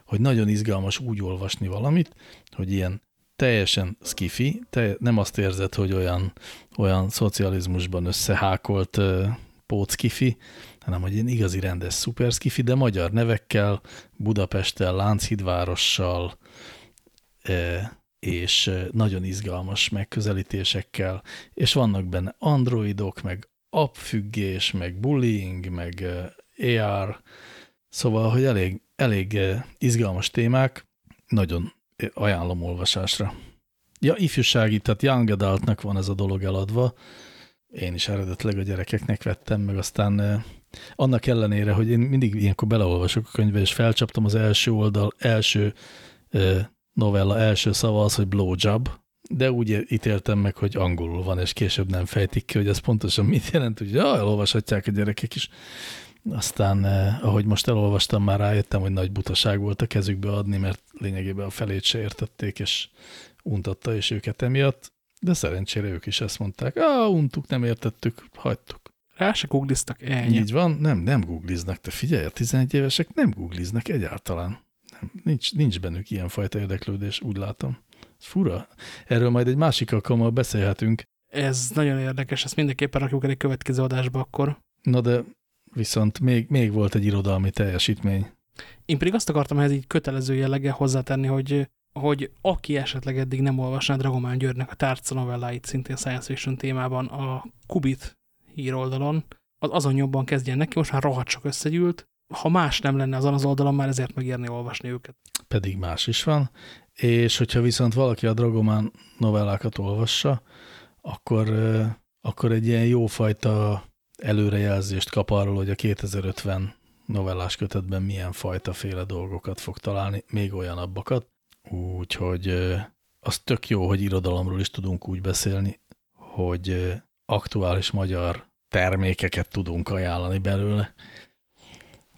hogy nagyon izgalmas úgy olvasni valamit, hogy ilyen teljesen skifi, te nem azt érzed, hogy olyan, olyan szocializmusban összehákolt uh, póckifi, hanem hogy ilyen igazi rendes szuper skifi, de magyar nevekkel, Budapesttel, Lánchídvárossal, uh, és nagyon izgalmas megközelítésekkel, és vannak benne androidok, meg appfüggés, meg bullying, meg AR, szóval, hogy elég, elég izgalmas témák, nagyon ajánlom olvasásra. Ja, ifjúsági, tehát young adultnak van ez a dolog eladva, én is eredetileg a gyerekeknek vettem, meg aztán annak ellenére, hogy én mindig ilyenkor beleolvasok a könyvbe, és felcsaptam az első oldal, első novella első szava az, hogy blowjob, de úgy ítéltem meg, hogy angolul van, és később nem fejtik ki, hogy ez pontosan mit jelent, hogy ja, elolvashatják a gyerekek is. Aztán, eh, ahogy most elolvastam, már rájöttem, hogy nagy butaság volt a kezükbe adni, mert lényegében a felét se értették, és untatta és őket emiatt, de szerencsére ők is ezt mondták, ah, untuk, nem értettük, hagytuk. Rá se googliztak, ennyi. Így van, nem, nem googliznak, te figyelj, a 11 évesek nem googliznak egyáltalán nincs, nincs bennük ilyenfajta érdeklődés, úgy látom. Ez fura. Erről majd egy másik alkalommal beszélhetünk. Ez nagyon érdekes, ezt mindenképpen rakjuk el egy következő adásba akkor. Na de viszont még, még volt egy irodalmi teljesítmény. Én pedig azt akartam ehhez így kötelező jelleggel hozzátenni, hogy, hogy aki esetleg eddig nem olvasná Dragomán Györgynek a tárca novelláit, szintén science fiction témában a Kubit híroldalon, az azon jobban kezdjen neki, most már rohadt sok összegyűlt, ha más nem lenne azon az oldalon, már ezért megérni olvasni őket. Pedig más is van, és hogyha viszont valaki a Dragomán novellákat olvassa, akkor, akkor egy ilyen jófajta előrejelzést kap arról, hogy a 2050 novellás kötetben milyen fajta féle dolgokat fog találni, még olyanabbakat. Úgyhogy az tök jó, hogy irodalomról is tudunk úgy beszélni, hogy aktuális magyar termékeket tudunk ajánlani belőle,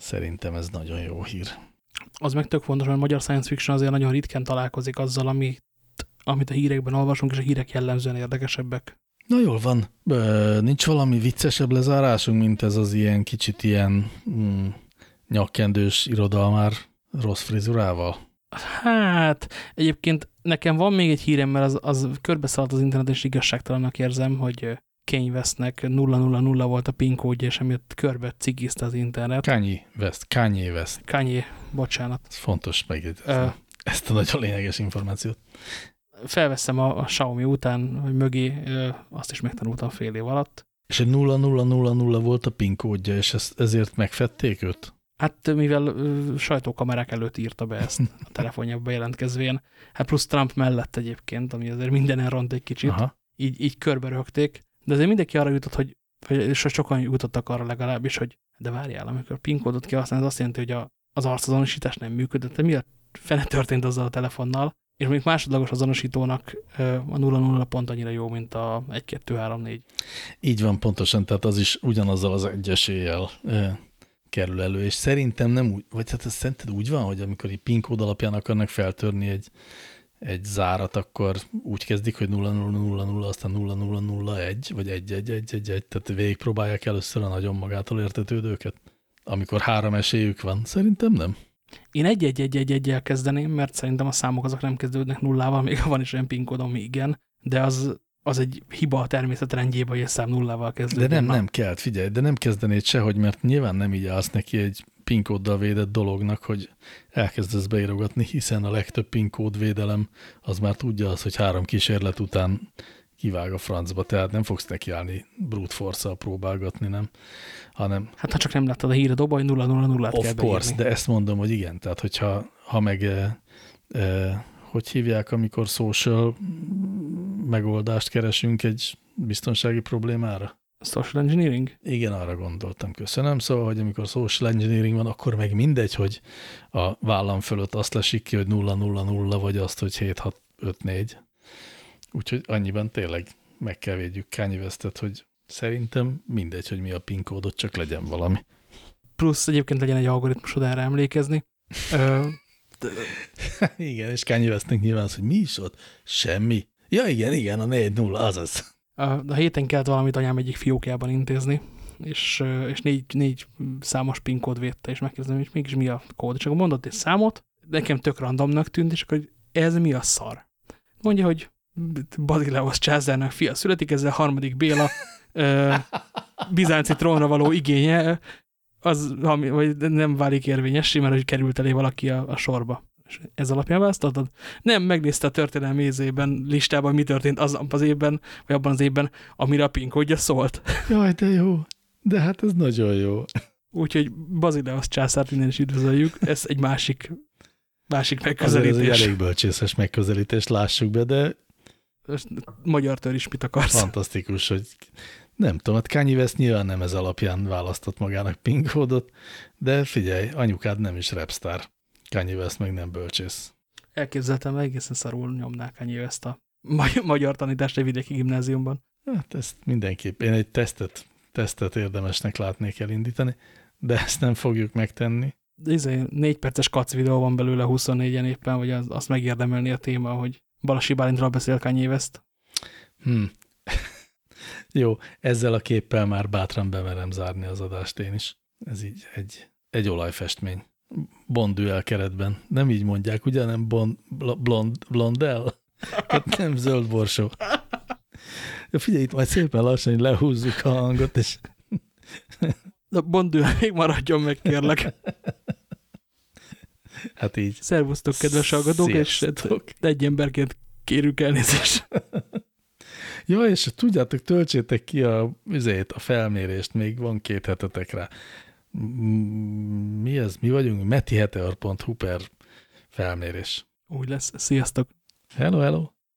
Szerintem ez nagyon jó hír. Az meg tök fontos, mert magyar science fiction azért nagyon ritkán találkozik azzal, amit, amit a hírekben olvasunk, és a hírek jellemzően érdekesebbek. Na jól van, nincs valami viccesebb lezárásunk, mint ez az ilyen kicsit ilyen mm, nyakkendős irodalmár rossz frizurával? Hát, egyébként nekem van még egy hírem, mert az, az körbeszaladt az internet, és igazságtalannak érzem, hogy Kanye Westnek 000 volt a PIN kódja, és emiatt körbe cigizte az internet. Kanye West, Kanye West. Kanye, bocsánat. Ez fontos megjegyezni. Uh, ezt a nagyon lényeges információt. Felveszem a, a Xiaomi után, hogy mögé, azt is megtanultam fél év alatt. És egy 0000 volt a PIN kódja, és ezt, ezért megfették őt? Hát mivel ö, sajtókamerák előtt írta be ezt a <laughs> telefonjába bejelentkezvén, hát plusz Trump mellett egyébként, ami azért mindenen ront egy kicsit, Aha. így, így körbe rögték, de azért mindenki arra jutott, hogy, és sokan jutottak arra legalábbis, hogy de várjál, amikor PIN kódot kihasználod, az azt jelenti, hogy a, az arcazonosítás nem működött, de mi a fene történt azzal a telefonnal, és még másodlagos azonosítónak a 0-0 pont annyira jó, mint a 1-2-3-4. Így van pontosan, tehát az is ugyanazzal az egyesélyel kerül elő, és szerintem nem úgy, vagy hát ez szerinted úgy van, hogy amikor egy PIN kód alapján akarnak feltörni egy, egy zárat, akkor úgy kezdik, hogy 0000, aztán 0001, vagy 1111, tehát végigpróbálják először a nagyon magától értetődőket, amikor három esélyük van. Szerintem nem. Én egy-egy-egy-egy-egyel kezdeném, mert szerintem a számok azok nem kezdődnek nullával, még ha van is olyan PIN kódom, igen, de az az egy hiba a természetrendjében, hogy a szám nullával kezdődik. De nem, nem kell, figyelj, de nem kezdenéd sehogy, mert nyilván nem így állsz neki egy pinkóddal védett dolognak, hogy elkezdesz beírogatni, hiszen a legtöbb pinkód védelem az már tudja az, hogy három kísérlet után kivág a francba, tehát nem fogsz nekiállni brute force próbálgatni, nem? Hanem, hát ha csak nem láttad a híre dobaj 0 0 0 Of course, beírni. de ezt mondom, hogy igen, tehát hogyha ha meg e, e, hogy hívják, amikor social megoldást keresünk egy biztonsági problémára? Social engineering? Igen, arra gondoltam, köszönöm. Szóval, hogy amikor social engineering van, akkor meg mindegy, hogy a vállam fölött azt lesik ki, hogy 000, vagy azt, hogy 7654. Úgyhogy annyiban tényleg meg kell védjük Kanye hogy szerintem mindegy, hogy mi a PIN kódot, csak legyen valami. Plusz egyébként legyen egy algoritmusod erre emlékezni. <laughs> igen, és Kanye Westnek nyilván az, hogy mi is ott? Semmi. Ja, igen, igen, a 4-0, azaz. A, héten kellett valamit anyám egyik fiókjában intézni, és, és négy, négy számos PIN kód védte, és megkérdezem, hogy mégis mi a kód. Akkor mondott egy számot, nekem tök randomnak tűnt, és akkor ez mi a szar? Mondja, hogy Badileos Csázárnak fia születik, ezzel harmadik Béla ö, bizánci trónra való igénye, az vagy nem válik érvényessé, mert hogy került elé valaki a, a sorba. És ez alapján választottad? Nem, megnézte a történelmi ézében, listában, mi történt az, az évben, vagy abban az évben, amire a pinkódja szólt. Jaj, de jó. De hát ez nagyon jó. Úgyhogy Bazileus császárt innen is üdvözöljük. Ez egy másik, másik megközelítés. Azért ez egy elég bölcsészes megközelítés, lássuk be, de magyar tör is mit akarsz. Fantasztikus, hogy nem tudom, hát Kanye West nyilván nem ez alapján választott magának pinkódot, de figyelj, anyukád nem is repstar. Kanye West meg nem bölcsész. Elképzeltem, egészen szarul nyomná Kanye West a magyar tanítást egy vidéki gimnáziumban. Hát ezt mindenképp. Én egy tesztet, tesztet érdemesnek látnék elindítani, de ezt nem fogjuk megtenni. Izé, négy perces kac videó van belőle 24-en éppen, vagy az, azt megérdemelni a téma, hogy Balasi Bálintról beszél Kanye West. Hmm. <laughs> Jó, ezzel a képpel már bátran bemerem zárni az adást én is. Ez így egy, egy olajfestmény. Bond keretben. Nem így mondják, ugye? Nem bond, blond, blondel? Tehát nem zöld borsó. Ja, figyelj, itt majd szépen lassan lehúzzuk a hangot, és... <laughs> De bondül még maradjon meg, kérlek. <laughs> Hát így. Szervusztok, kedves hallgatók, és egy emberként kérjük elnézést. <laughs> Ja, és tudjátok, töltsétek ki a, üzét, a felmérést, még van két hetetek rá. Mi ez? Mi vagyunk? metiheteor.hu per felmérés. Úgy lesz. Sziasztok! Hello, hello!